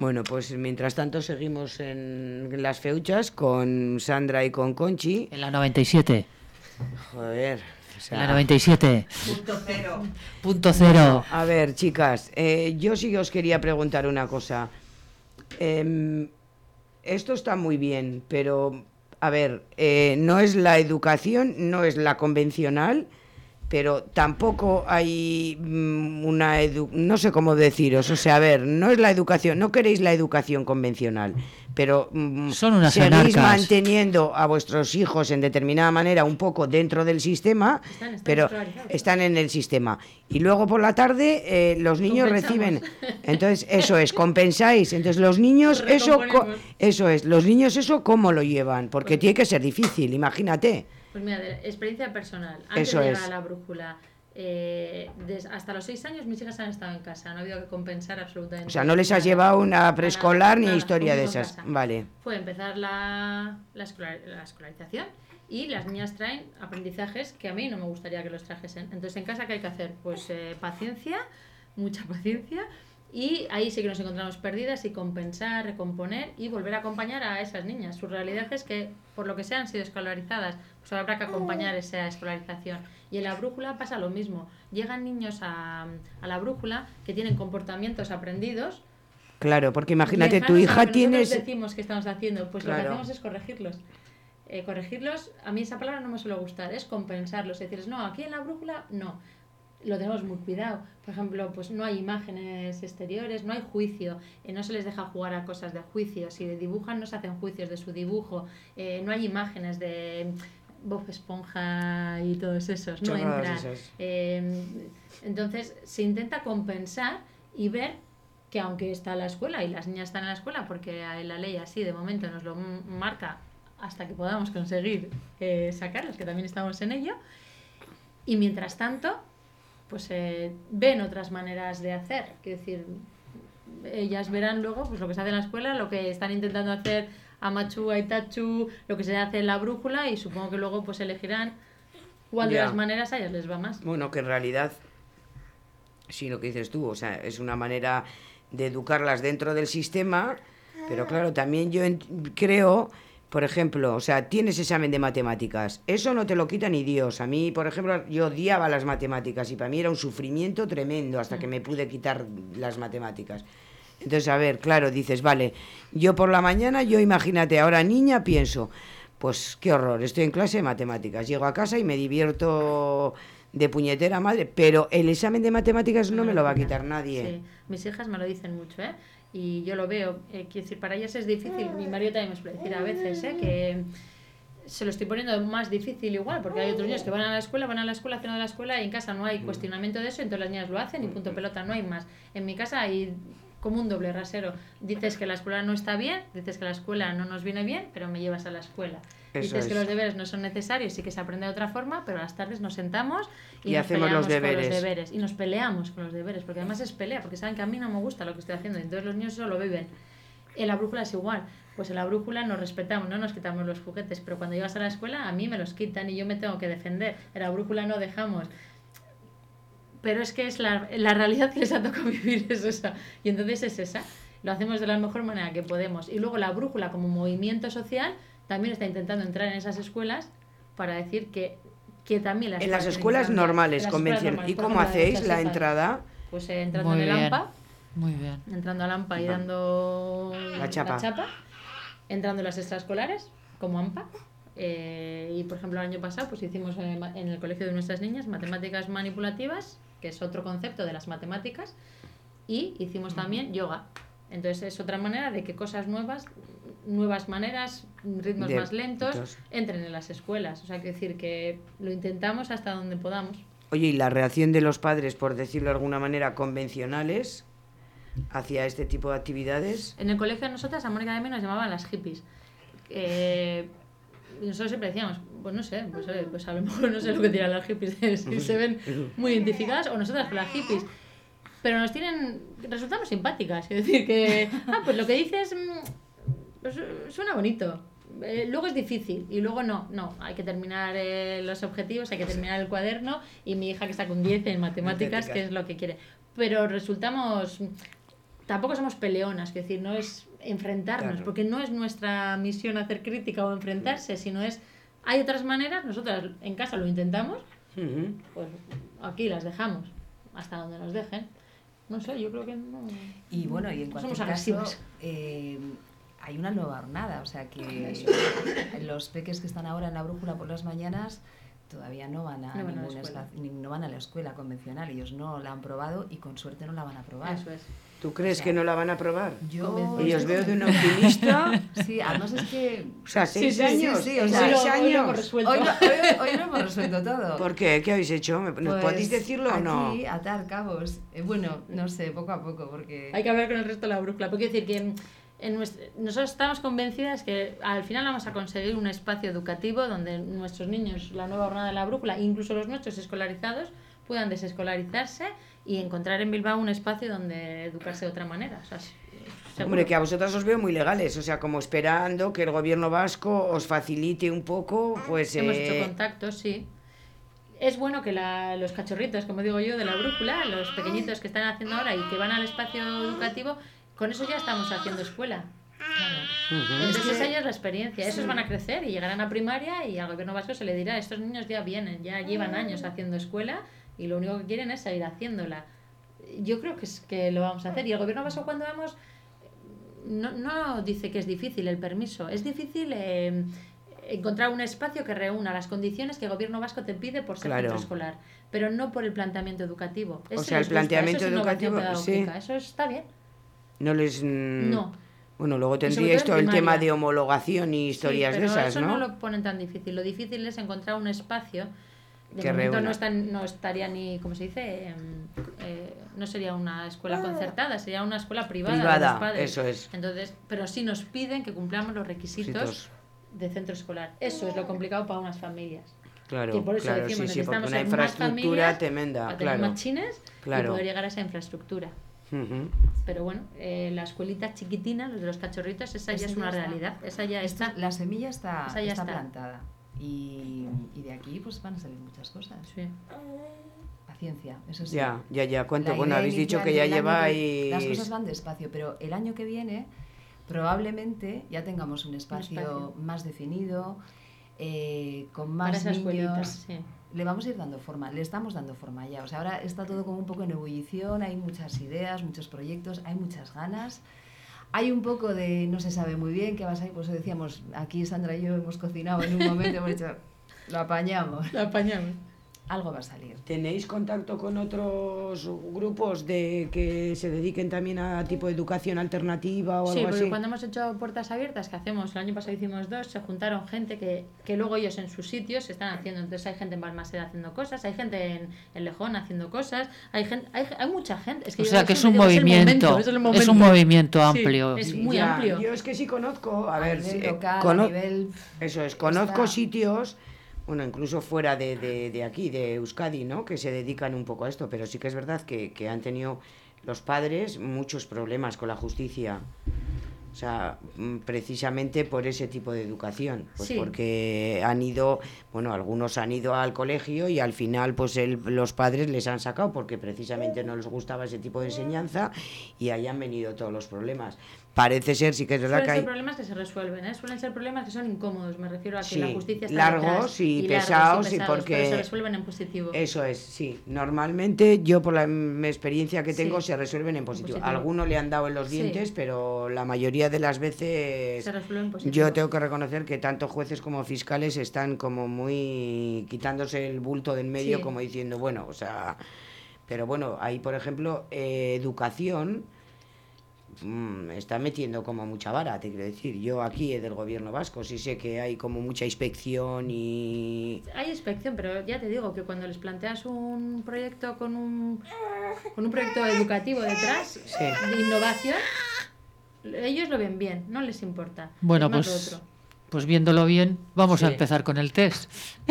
Bueno, pues mientras tanto seguimos en las feuchas con Sandra y con Conchi. En la 97. Joder. o sea, En la 97. Punto cero. Punto cero. A ver, chicas, eh, yo sí os quería preguntar una cosa. Em, esto está muy bien, pero, a ver, eh, no es la educación, no es la convencional, pero tampoco hay mm, una edu no sé cómo deciros, o sea, a ver, no es la educación, no queréis la educación convencional, pero mm, Son unas seguís anarcas. manteniendo a vuestros hijos en determinada manera un poco dentro del sistema, Están- están pero están en el sistema. Y luego por la tarde eh, los niños reciben, entonces eso es, compensáis. Entonces los niños eso, eso es, los niños eso cómo lo llevan, porque tiene que ser difícil, imagínate. Pues mira, de experiencia personal. Antes Eso de llegar es. a la brújula, eh, des- hasta los seis años mis hijas han estado en casa, no ha habido que compensar absolutamente. O sea, no les has llevado una preescolar ni nada, historia de esas. casa. Vale. Fue empezar la, la, escolar- la escolarización y las niñas traen aprendizajes que a mí no me gustaría que los trajesen. Entonces, en casa, ¿qué hay que hacer? Pues eh, paciencia, mucha paciencia. Y ahí sí que nos encontramos perdidas y compensar, recomponer y volver a acompañar a esas niñas. Su realidad es que, por lo que sea, han sido escolarizadas, pues habrá que acompañar esa escolarización. Y en la brújula pasa lo mismo. Llegan niños a, a la brújula que tienen comportamientos aprendidos Claro, porque imagínate, tu hija nosotros tienes... decimos que estamos haciendo, pues lo que hacemos es corregirlos. Eh, corregirlos, a mí esa palabra no me suele gustar, es compensarlos, es decirles, no, aquí en la brújula no. Lo tenemos muy cuidado. Por ejemplo, pues no hay imágenes exteriores, no hay juicio, eh, no se les deja jugar a cosas de juicio. Si dibujan, no se hacen juicios de su dibujo. eh, no hay imágenes de Bob Esponja y todos esos, no entran. Eh, entonces se intenta compensar y ver que aunque está la escuela y las niñas están en la escuela, porque la ley así de momento nos lo marca hasta que podamos conseguir eh, sacarlas, que también estamos en ello, y mientras tanto, pues eh, ven otras maneras de hacer, quiero decir, ellas verán luego pues lo que se hace en la escuela, lo que están intentando hacer Amachu, Aitachu, lo que se hace en la brújula y supongo que luego pues elegirán cuál de las maneras a ellas les va más. Bueno, que en realidad, sí, lo que dices tú, o sea, es una manera de educarlas dentro del sistema, pero claro, también yo creo, por ejemplo, o sea, tienes examen de matemáticas, eso no te lo quita ni Dios. A mí, por ejemplo, yo odiaba las matemáticas y para mí era un sufrimiento tremendo hasta que me pude quitar las matemáticas. Entonces, a ver, claro, dices, vale, yo por la mañana, yo imagínate, ahora niña, pienso, pues qué horror, estoy en clase de matemáticas, llego a casa y me divierto de puñetera madre, pero el examen de matemáticas no me lo va a quitar nadie. Sí, mis hijas me lo dicen mucho, ¿eh? Y yo lo veo, eh, quiero decir, para ellas es difícil, mi marido también me suele decir a veces, ¿eh? Que se lo estoy poniendo más difícil igual, porque hay otros niños que van a la escuela, van a la escuela, hacen de la escuela y en casa no hay cuestionamiento de eso, entonces las niñas lo hacen y punto pelota, no hay más. En mi casa hay como un doble rasero. Dices que la escuela no está bien, dices que la escuela no nos viene bien, pero me llevas a la escuela. Eso dices que es. los deberes no son necesarios y que se aprende de otra forma, pero a las tardes nos sentamos y, Y nos hacemos los peleamos con deberes. deberes. Y nos peleamos con los deberes, porque además es pelea, porque saben que a mí no me gusta lo que estoy haciendo, y entonces los niños eso lo viven. En la brújula es igual. Pues en la brújula nos respetamos, no nos quitamos los juguetes, pero cuando llegas a la escuela a mí me los quitan y yo me tengo que defender. En la brújula no dejamos. Pero es que es la, la realidad que les ha tocado vivir es esa. Y entonces es esa. Lo hacemos de la mejor manera que podemos. Y luego la brújula como movimiento social también está intentando entrar en esas escuelas para decir que, que también las En las escuelas normales, En las escuelas convencionales. ¿Y cómo hacéis la entrada? Pues eh, entrando Muy en el bien. AMPA, Muy bien. entrando al AMPA y dando La chapa. entrando en las extraescolares como AMPA. eh, y por ejemplo, el año pasado pues hicimos eh, en el colegio de nuestras niñas matemáticas manipulativas, que es otro concepto de las matemáticas, y hicimos también yoga. Entonces es otra manera de que cosas nuevas, nuevas maneras, ritmos De- más lentos, entonces- entren en las escuelas. O sea, que decir que lo intentamos hasta donde podamos. Oye, y la reacción de los padres, por decirlo de alguna manera, convencionales hacia este tipo de actividades. En el colegio a nosotras, a Mónica de mí nos llamaban las hippies. Eh, nosotros siempre decíamos, pues no sé, pues, pues a lo mejor no sé lo que tiran las hippies, si se ven muy identificadas o nosotras con las hippies. Pero nos tienen, resultamos simpáticas, es decir, que, ah, pues lo que dices mm, pues, suena bonito. Eh, luego es difícil y luego no, no, hay que terminar eh, los objetivos, hay que terminar el cuaderno y mi hija que está con 10 en matemáticas, que es lo que quiere. Pero resultamos, tampoco somos peleonas, es decir, no es enfrentarnos, Claro. porque no es nuestra misión hacer crítica o enfrentarse, sino es, hay otras maneras, nosotras en casa lo intentamos, Ujú. pues aquí las dejamos, hasta donde nos dejen. No sé, yo creo que no. Y bueno, y en cualquier somos caso, eh, hay una nueva jornada, o sea que los peques que están ahora en la brújula por las mañanas todavía no van a, No van a la escuela. no van a la escuela convencional, ellos no la han probado y con suerte no la van a probar. Eso es. ¿Tú crees O sea, que no la van a probar? Yo Y os veo de un optimista. Sí, además es que O sea, Sí, seis sí, sí, años. sí, o sea, seis hoy hoy lo hemos años. resuelto. Hoy, lo- hoy- hoy lo hemos resuelto todo. ¿Por qué? ¿Qué habéis hecho? ¿Me- ¿Nos Pues, podéis decirlo o no? Aquí, atar cabos. Eh, bueno, no sé, poco a poco, porque... Hay que hablar con el resto de la brújula. Porque decir que en nosotros estamos convencidas que al final vamos a conseguir un espacio educativo donde nuestros niños, la nueva jornada de la brújula, incluso los nuestros escolarizados, puedan desescolarizarse y encontrar en Bilbao un espacio donde educarse de otra manera. O sea, seguro. Hombre, que a vosotras os veo muy legales, o sea, como esperando que el gobierno vasco os facilite un poco, pues... Hemos eh, hecho contactos, sí. Es bueno que la- los cachorritos, como digo yo, de la brújula, los pequeñitos que están haciendo ahora y que van al espacio educativo, con eso ya estamos haciendo escuela. Entonces esa ya es la experiencia. Esos van a crecer y llegarán a primaria y al gobierno vasco se le dirá, estos niños ya vienen, ya llevan años haciendo escuela y lo único que quieren es seguir haciéndola. Yo creo que es que lo vamos a hacer. Y el gobierno vasco cuando vamos no, no dice que es difícil el permiso, es difícil eh, encontrar un espacio que reúna las condiciones que el gobierno vasco te pide por ser Claro. centro escolar, pero no por el planteamiento educativo. Ese sea, el planteamiento eso educativo, sí. Eso está bien. No les... mm, No. Bueno, luego todo en el tema de homologación y historias Sí, de esas, eso ¿no? no lo ponen tan difícil. Lo difícil es encontrar un espacio. De Que momento no, están, no estaría ni, ¿cómo se dice? Em, eh, no sería una escuela concertada, sería una escuela privada. de Privada, los padres. eso es. Entonces, pero sí nos piden que cumplamos los requisitos de centro escolar. Eso es lo complicado para unas familias. Claro, que por eso claro, decimos, sí, sí, porque una más infraestructura familias tremenda, para tener claro. más chines Claro. y poder llegar a esa infraestructura. Pero bueno, eh, la escuelita chiquitina, los de los cachorritos, esa ya es una está. realidad. Esa ya está. La semilla está, Esa ya está está. plantada. Y, y de aquí pues van a salir muchas cosas. Sí. Paciencia, eso sí. Ya, ya, ya. ¿Cuánto? La Bueno, habéis dicho que ya lleváis... Las cosas van despacio, pero el año que viene probablemente ya tengamos un espacio, espacio. más definido, eh, con Para más escuelita, niños. sí. Le vamos a ir dando forma, le estamos dando forma ya. O sea, ahora está todo como un poco en ebullición, hay muchas ideas, muchos proyectos, hay muchas ganas. Hay un poco de no se sabe muy bien qué vas a ir, pues decíamos, aquí Sandra y yo hemos cocinado en un momento, hemos dicho, lo apañamos. Lo apañamos. Algo va a salir. ¿Tenéis contacto con otros grupos de que se dediquen también a tipo de educación alternativa o Sí, algo porque así? cuando hemos hecho puertas abiertas, que hacemos, el año pasado hicimos dos, se juntaron gente que, que luego ellos en sus sitios están haciendo. Entonces hay gente en Balmaseda haciendo cosas, hay gente en, en Lejón haciendo cosas, hay gente, hay, hay mucha gente. Es que O sea que es un movimiento, momento, es, el es momento. un movimiento Sí, amplio. es muy Ya, amplio. Yo es que sí conozco, a, ver, nivel sí, eh, local, a cono- nivel- eso es, conozco está- sitios, bueno, incluso fuera de, de- de aquí, de Euskadi, ¿no? Que se dedican un poco a esto, pero sí que es verdad que, que han tenido los padres muchos problemas con la justicia. O sea, mm, precisamente por ese tipo de educación, pues Sí. porque han ido, bueno, algunos han ido al colegio y al final pues el- los padres les han sacado porque precisamente no les gustaba ese tipo de enseñanza y ahí han venido todos los problemas. Parece ser, sí que es verdad Suelen que ser hay... problemas que se resuelven, ¿eh? suelen ser problemas que son incómodos, me refiero a que Sí, la justicia está largos y largos pesados y pesados, porque- pero se resuelven en positivo. Eso es, sí. Normalmente yo por la experiencia que tengo Sí. se resuelven en positivo. positivo. Algunos le han dado en los Sí. dientes, pero la mayoría de las veces Se resuelven en positivo. yo tengo que reconocer que tanto jueces como fiscales están como muy quitándose el bulto del medio como diciendo, bueno, o sea, pero bueno, ahí por ejemplo, eh, educación mm, está metiendo como mucha vara, te quiero decir. Yo aquí eh, del gobierno vasco sí sé que hay como mucha inspección y Hay inspección, pero ya te digo que cuando les planteas un proyecto con un, con un proyecto educativo detrás, de innovación, ellos lo ven bien, no les importa. Bueno, pues otro. Pues viéndolo bien, vamos a empezar con el test.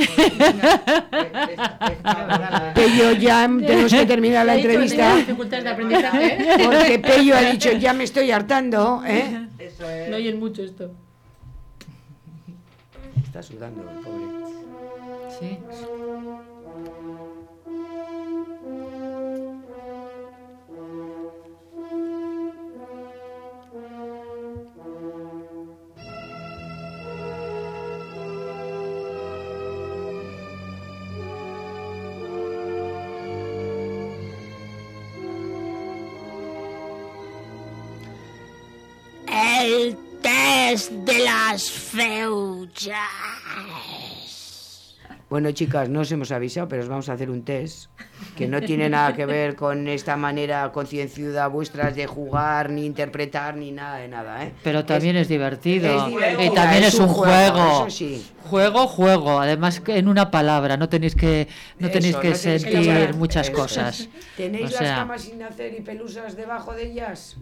Pello, ya tenemos que terminar la entrevista dificultades de aprendizaje. porque Pello ha dicho ya me estoy hartando, ¿eh? No oyen mucho esto. Está sudando el pobre. Sí. De las feuchas. Bueno, chicas, no os hemos avisado, pero os vamos a hacer un test que no tiene nada que ver con esta manera concienciuda vuestras de jugar, ni interpretar, ni nada de nada, ¿eh? Pero también es, divertido. es divertido, Y también es es, un juego, juego. eso sí. Juego, juego. Además que en una palabra. No tenéis que, no tenéis Eso, que no tenéis que sentir muchas Eso. cosas. ¿Tenéis O las camas sin hacer y pelusas debajo de ellas?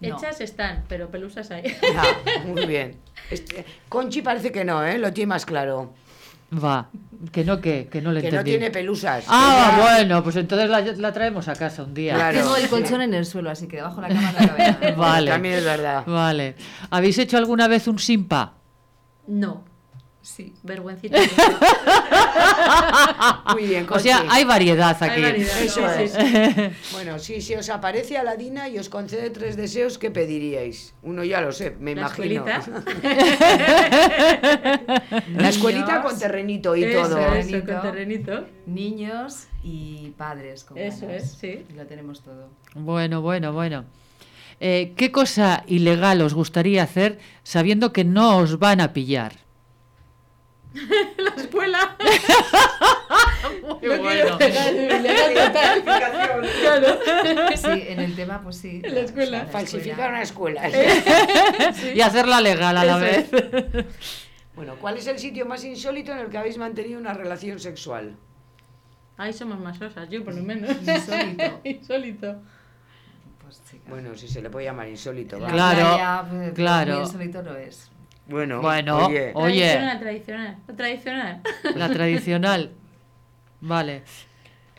Hechas están, pero pelusas hay. Ah, muy bien. Este, Conchi parece que no, ¿eh? Lo tiene más claro. Va. Que no, que, que no le Que no tiene pelusas. Ah, bueno, pues entonces la, la traemos a casa un día. Claro. Tengo el colchón en el suelo, así que debajo de la cama no cabe nada. Vale. También es verdad. Vale. ¿Habéis hecho alguna vez un simpa? No. Sí. Vergüencita. Muy bien, O Conchi. sea, hay variedad Hay aquí. variedad. Eso es. Bueno, si se os aparece Aladina y os concede tres deseos, ¿qué pediríais? Uno ya lo sé, me La imagino. escuelita. La escuelita Niños. con terrenito y Eso, todo. eso, Terrenito. con terrenito. Niños y padres. Con Eso ganas. es, sí. Y lo tenemos todo. Bueno, bueno, bueno. Eh, ¿Qué cosa ilegal os gustaría hacer sabiendo que no os van a pillar? La escuela. Muy bueno. Claro. Sí, en el tema, pues sí. En la escuela. la Falsificar una escuela. Y hacerla legal a la Eso vez. Bueno, ¿cuál es el sitio más insólito en el que habéis mantenido una relación sexual? Ahí somos más osas, yo por lo menos. Insólito. Insólito. Pues chica. Bueno, si se le puede llamar insólito. Va. Claro, playa, pues, claro. muy insólito no es. Bueno, Bueno, oye, Oye. Tradicional, tradicional. Lo tradicional. La tradicional. Vale.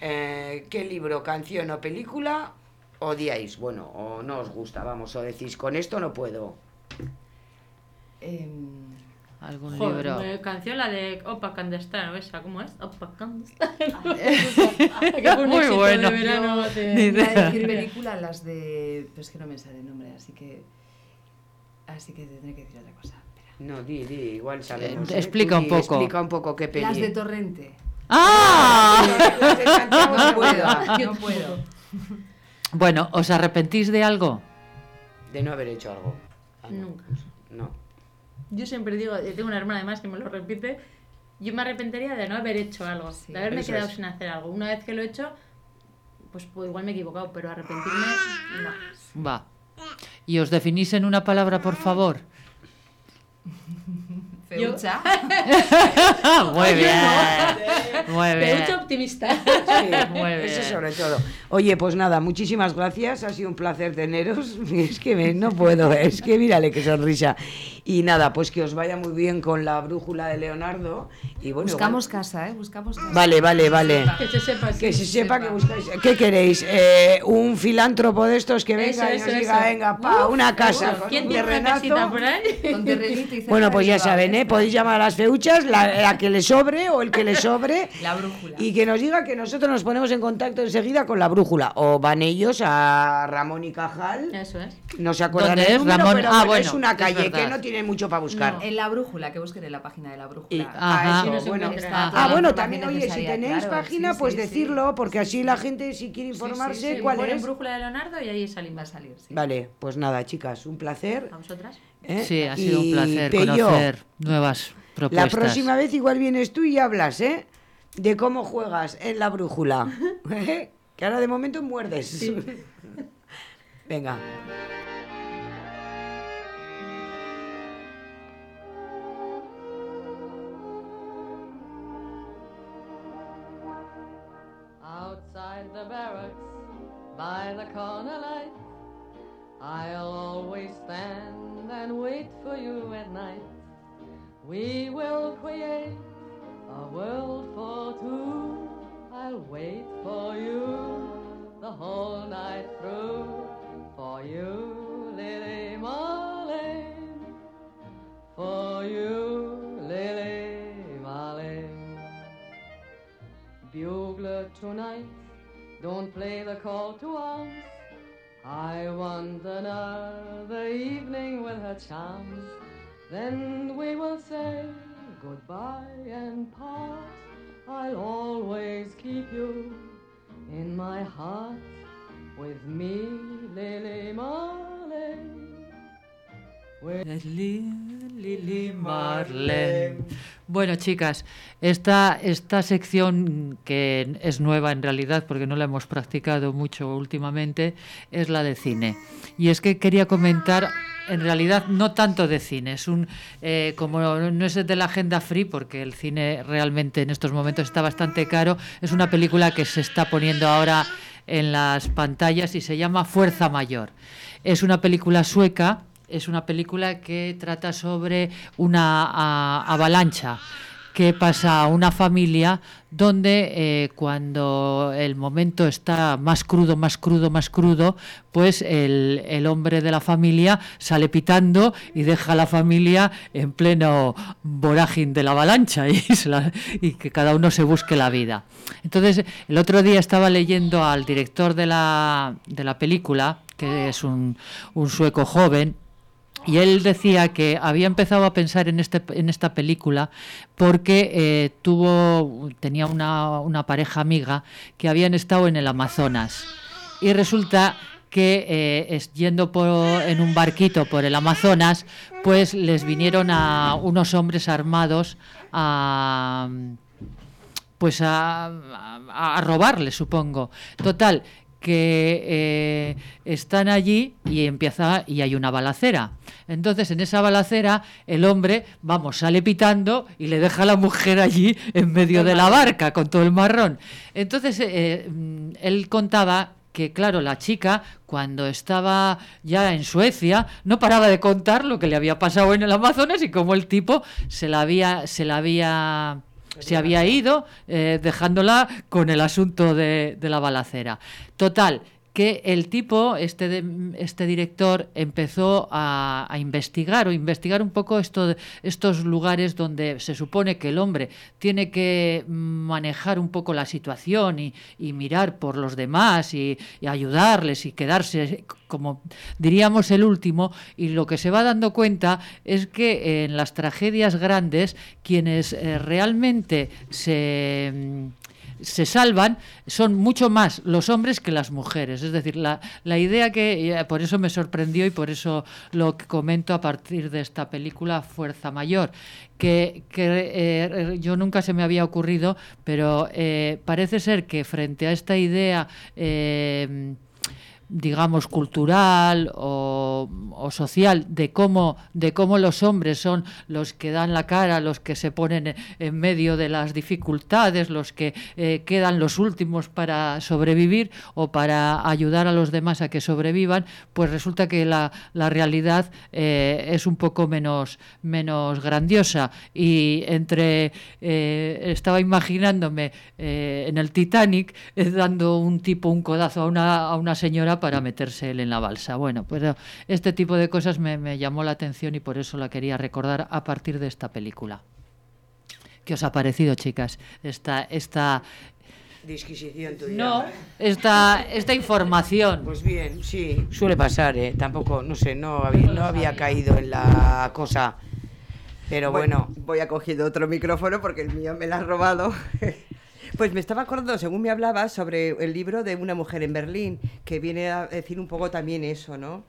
eh, ¿qué libro, canción o película odiáis? Bueno, o no os gusta, vamos, o decís, con esto no puedo. Em, Algún Joder, libro. canción la de Opa Candestar, ¿o esa? ¿Cómo es? Opa un Muy éxito bueno. de verano iba a decir película, las de. Pero es que no me sale el nombre, así que. Así que tendré que decir otra cosa. No, di, di, igual sabemos. Eh, ¿eh? explica un poco. Explica un poco qué peli. Las de Torrente. ¡Ah! Las de Santiago No puedo, no puedo. Bueno, ¿os arrepentís de algo? De no haber hecho algo. Ah, no. Nunca. No. Yo siempre digo, yo tengo una hermana además que me lo repite, yo me arrepentiría de no haber hecho algo, Sí, de haberme quedado es. sin hacer algo. Una vez que lo he hecho, pues, pues igual me he equivocado, pero arrepentirme, no. Va. ¿Y os definís en una palabra, por favor? Feucha. Muy bien. Muy bien. mucho optimista. Sí, Muy bien. Eso sobre todo. Oye, pues nada, muchísimas gracias. Ha sido un placer teneros. Es que me- no puedo, es que mírale qué sonrisa. Y nada, pues que os vaya muy bien con la brújula de Leonardo. Y bueno, Buscamos casa, ¿eh? Buscamos casa. Vale, vale, vale. Que se sepa. Que se sepa que buscáis. ¿Qué queréis? Eh, ¿Un filántropo de estos que venga Eso, y eso, diga, eso. venga, pa, una casa Uf, con ¿Quién un tiene una terrenazo? casita por ahí? Con terrenito y cerca Bueno, pues ya saben, ¿eh? Podéis llamar a las feuchas, la, la que le sobre o el que le sobre. La brújula. Y que nos diga que nosotros nos ponemos en contacto enseguida con la brújula. O van ellos a Ramón y Cajal. Eso es. No se acuerdan ¿Dónde el es, número, Ramón? pero Ah, bueno, es una es calle que verdad. no tiene mucho para buscar. En la brújula, que busquen en la página de la brújula. Y- Ajá. ah, eso, bueno. Está Ah, la bueno, también, oye, si tenéis claro, página, sí, pues sí, decirlo, porque así la gente, si quiere informarse, sí, ¿cuál es? brújula de Leonardo y ahí Va a salir, sí. Vale, pues nada, chicas, un placer. ¿A vosotras? ¿eh? Sí, ha sido un placer Pello, conocer nuevas La propuestas. próxima vez igual vienes tú y hablas, ¿eh? De cómo juegas en la brújula. ¿eh? Que ahora de momento muerdes. Venga. The barracks, by the corner light, I'll always stand and wait for you at night. We will create a world for two. I'll wait for you the whole night through. For you, Lily Marlene. For you, Lily Marlene. Bugler tonight, don't play the call to arms. I want another evening with her charms. Then we will say goodbye and part. I'll always keep you in my heart with me, Lily Marley. Lily Marlene. Bueno, chicas, esta, esta sección que es nueva en realidad porque no la hemos practicado mucho últimamente es la de cine. Y es que quería comentar, en realidad no tanto de cine, es un eh, como no es de la agenda free porque el cine realmente en estos momentos está bastante caro, es una película que se está poniendo ahora en las pantallas y se llama Fuerza Mayor. Es una película sueca es una película que trata sobre una avalancha que pasa a una familia donde eh, cuando el momento está más crudo, más crudo, más crudo, pues el, hombre de la familia sale pitando y deja a la familia en pleno vorágine de la avalancha y, que cada uno se busque la vida. Entonces, el otro día estaba leyendo al director de la, de la película, que es un sueco joven, y él decía que había empezado a pensar en, este, en esta película porque eh, tuvo, tenía una, una pareja amiga que habían estado en el Amazonas. Y resulta que eh, es, yendo por, en un barquito por el Amazonas, pues les vinieron a unos hombres armados a pues a, a, a robarle, supongo. Total, que eh, están allí y empieza y hay una balacera. Entonces, en esa balacera, el hombre, vamos, sale pitando y le deja a la mujer allí en medio de la barca con todo el marrón. Entonces, eh, mm, él contaba que claro, la chica cuando estaba ya en Suecia no paraba de contar lo que le había pasado en el Amazonas y cómo el tipo se la había se la había se había ido eh, dejándola con el asunto de, de la balacera. Total, que el tipo, este, este director, empezó a, investigar o investigar un poco estos lugares donde se supone que el hombre tiene que manejar un poco la situación y, mirar por los demás y, ayudarles y quedarse como diríamos el último. Y lo que se va dando cuenta es que en las tragedias grandes quienes eh, realmente se se salvan son mucho más los hombres que las mujeres. Es decir, la, la idea que por eso me sorprendió y por eso lo que comento a partir de esta película Fuerza Mayor, que, que, eh, yo nunca se me había ocurrido, pero eh, parece ser que frente a esta idea... eh, digamos cultural o, o social de cómo de cómo los hombres son los que dan la cara los que se ponen en, medio de las dificultades los que eh, quedan los últimos para sobrevivir o para ayudar a los demás a que sobrevivan pues resulta que la, la realidad eh, es un poco menos menos grandiosa. Y entre eh, estaba imaginándome en el Titanic dando un tipo un codazo a una, a una señora para meterse él en la balsa. Bueno, pues eh, este tipo de cosas me, me llamó la atención y por eso la quería recordar a partir de esta película. ¿Qué os ha parecido, chicas? Esta, esta, Disquisición tuya. no, esta, esta información. Pues bien, sí, suele pasar, ¿eh? Tampoco, no sé, no había, no había caído en la cosa. Pero bueno. Voy a coger otro micrófono porque el mío me lo has robado. Pues me estaba acordando, según me hablabas, sobre el libro de una mujer en Berlín, que viene a decir un poco también eso, ¿no?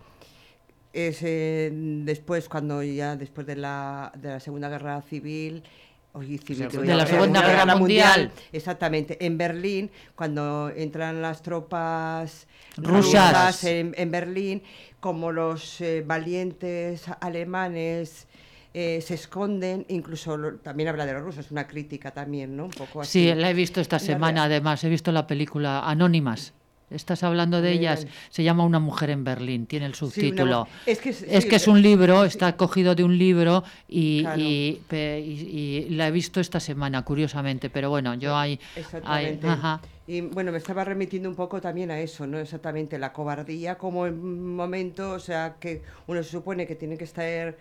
Es eh, después, cuando ya después de la, de la Segunda Guerra Civil, oye, civil, De la Segunda Guerra Mundial. Exactamente, en Berlín, cuando entran las tropas Rusas. en, en Berlín, como los eh, valientes alemanes eh, se esconden, incluso lo- también habla de los rusos, una crítica también, ¿no? Un poco así. Sí, la he visto esta semana, además, he visto la película Anónimas. Estás hablando de ellas. Se llama Una mujer en Berlín. Tiene el Sí, una subtítulo. es que es- es que es un libro, está cogido de un libro y, Claro. y, pe- y- y la he visto esta semana, curiosamente. Pero bueno, yo hay. hay- Exactamente. ajá. Y bueno, me estaba remitiendo un poco también a eso, ¿no? Exactamente, la cobardía como en un momento, o sea, que uno se supone que tiene que estar,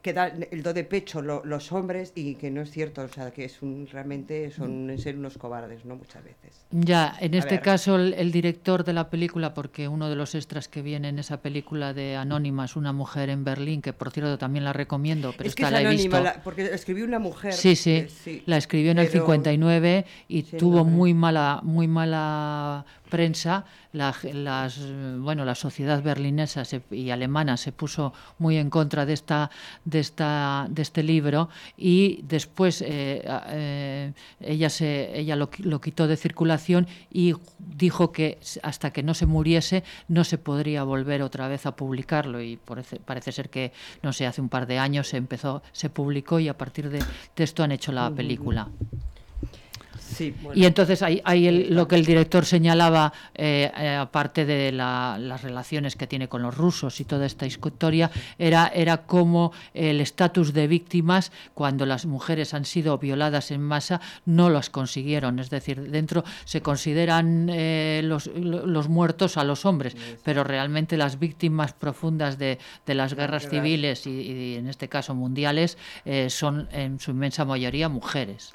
que da el do de pecho lo- los hombres y que no es cierto, o sea, que es un, realmente son en ser unos cobardes, ¿no? Muchas veces. Ya, en A este ver. caso el, el director de la película, porque uno de los extras que viene en esa película de Anónima es una mujer en Berlín, que por cierto también la recomiendo, pero es que esta es la he anónima, visto. la- porque escribió una mujer. Sí, sí, eh, sí, la escribió en el pero- 59 y Sí, tuvo no. muy mala, muy mala prensa. La, las, bueno, la sociedad berlinesa se- y alemana se puso muy en contra de esta, de esta, de este libro y después eh, eh, ella se, ella lo, qui- lo quitó de circulación y dijo que hasta que no se muriese no se podría volver otra vez a publicarlo y parece, parece ser que no sé hace un par de años se empezó se publicó y a partir de, de esto han hecho la película Sí, bueno. y entonces hay, hay el- lo que el director señalaba, eh, eh, aparte de la- las relaciones que tiene con los rusos y toda esta historia, era, era como el estatus de víctimas cuando las mujeres han sido violadas en masa no las consiguieron. Es decir, dentro se consideran eh, los, lo- los muertos a los hombres, pero realmente las víctimas profundas de, de las guerras civiles y, y en este caso mundiales eh, son en su inmensa mayoría mujeres.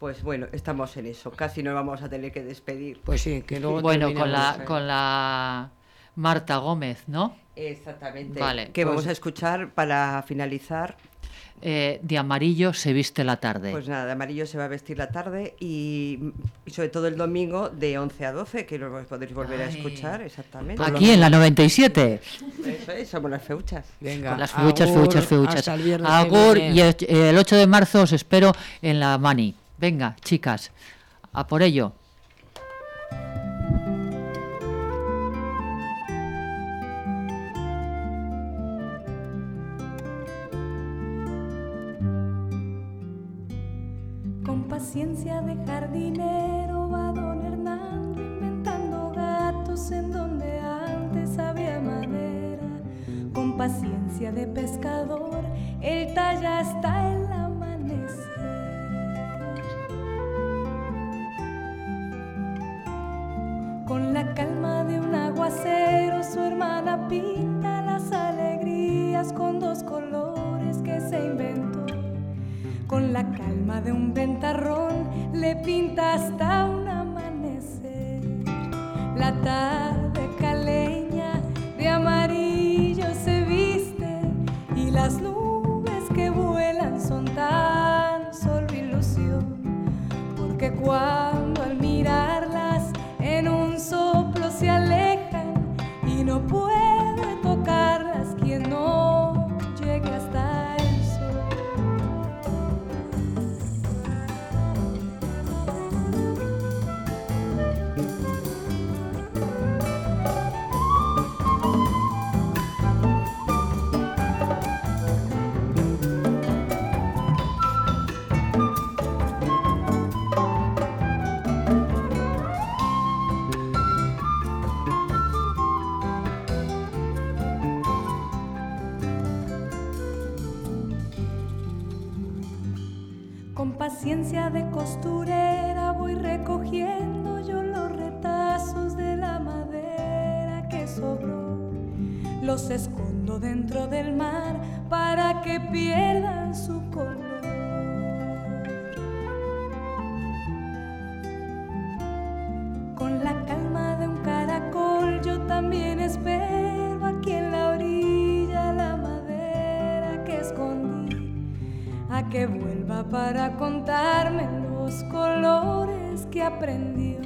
Pues bueno, estamos en eso, casi nos vamos a tener que despedir. Pues sí, que luego Bueno, con la, con la Marta Gómez, ¿no? Exactamente. Vale, que pues- vamos a escuchar para finalizar. Eh, de amarillo se viste la tarde. Pues nada, de amarillo se va a vestir la tarde y, y sobre todo el domingo de 11 a 12, que lo podréis volver a escuchar, exactamente. Aquí en la 97. Eso es, somos las feuchas. Venga, Con las feuchas, agur, feuchas, feuchas. hasta el viernes que Agur y el, el 8 de marzo os espero en la Mani. Venga, chicas, a por ello. Con paciencia de jardinero va don Hernando inventando gatos en donde antes había madera. Con paciencia de pescador, él talla hasta el su hermana pinta las alegrías con dos colores que se inventó. Con la calma de un ventarrón le pinta hasta un amanecer. La tarde caleña de amarillo se viste y las nubes que vuelan son tan solo ilusión. Porque cuando para contarme los colores que aprendió.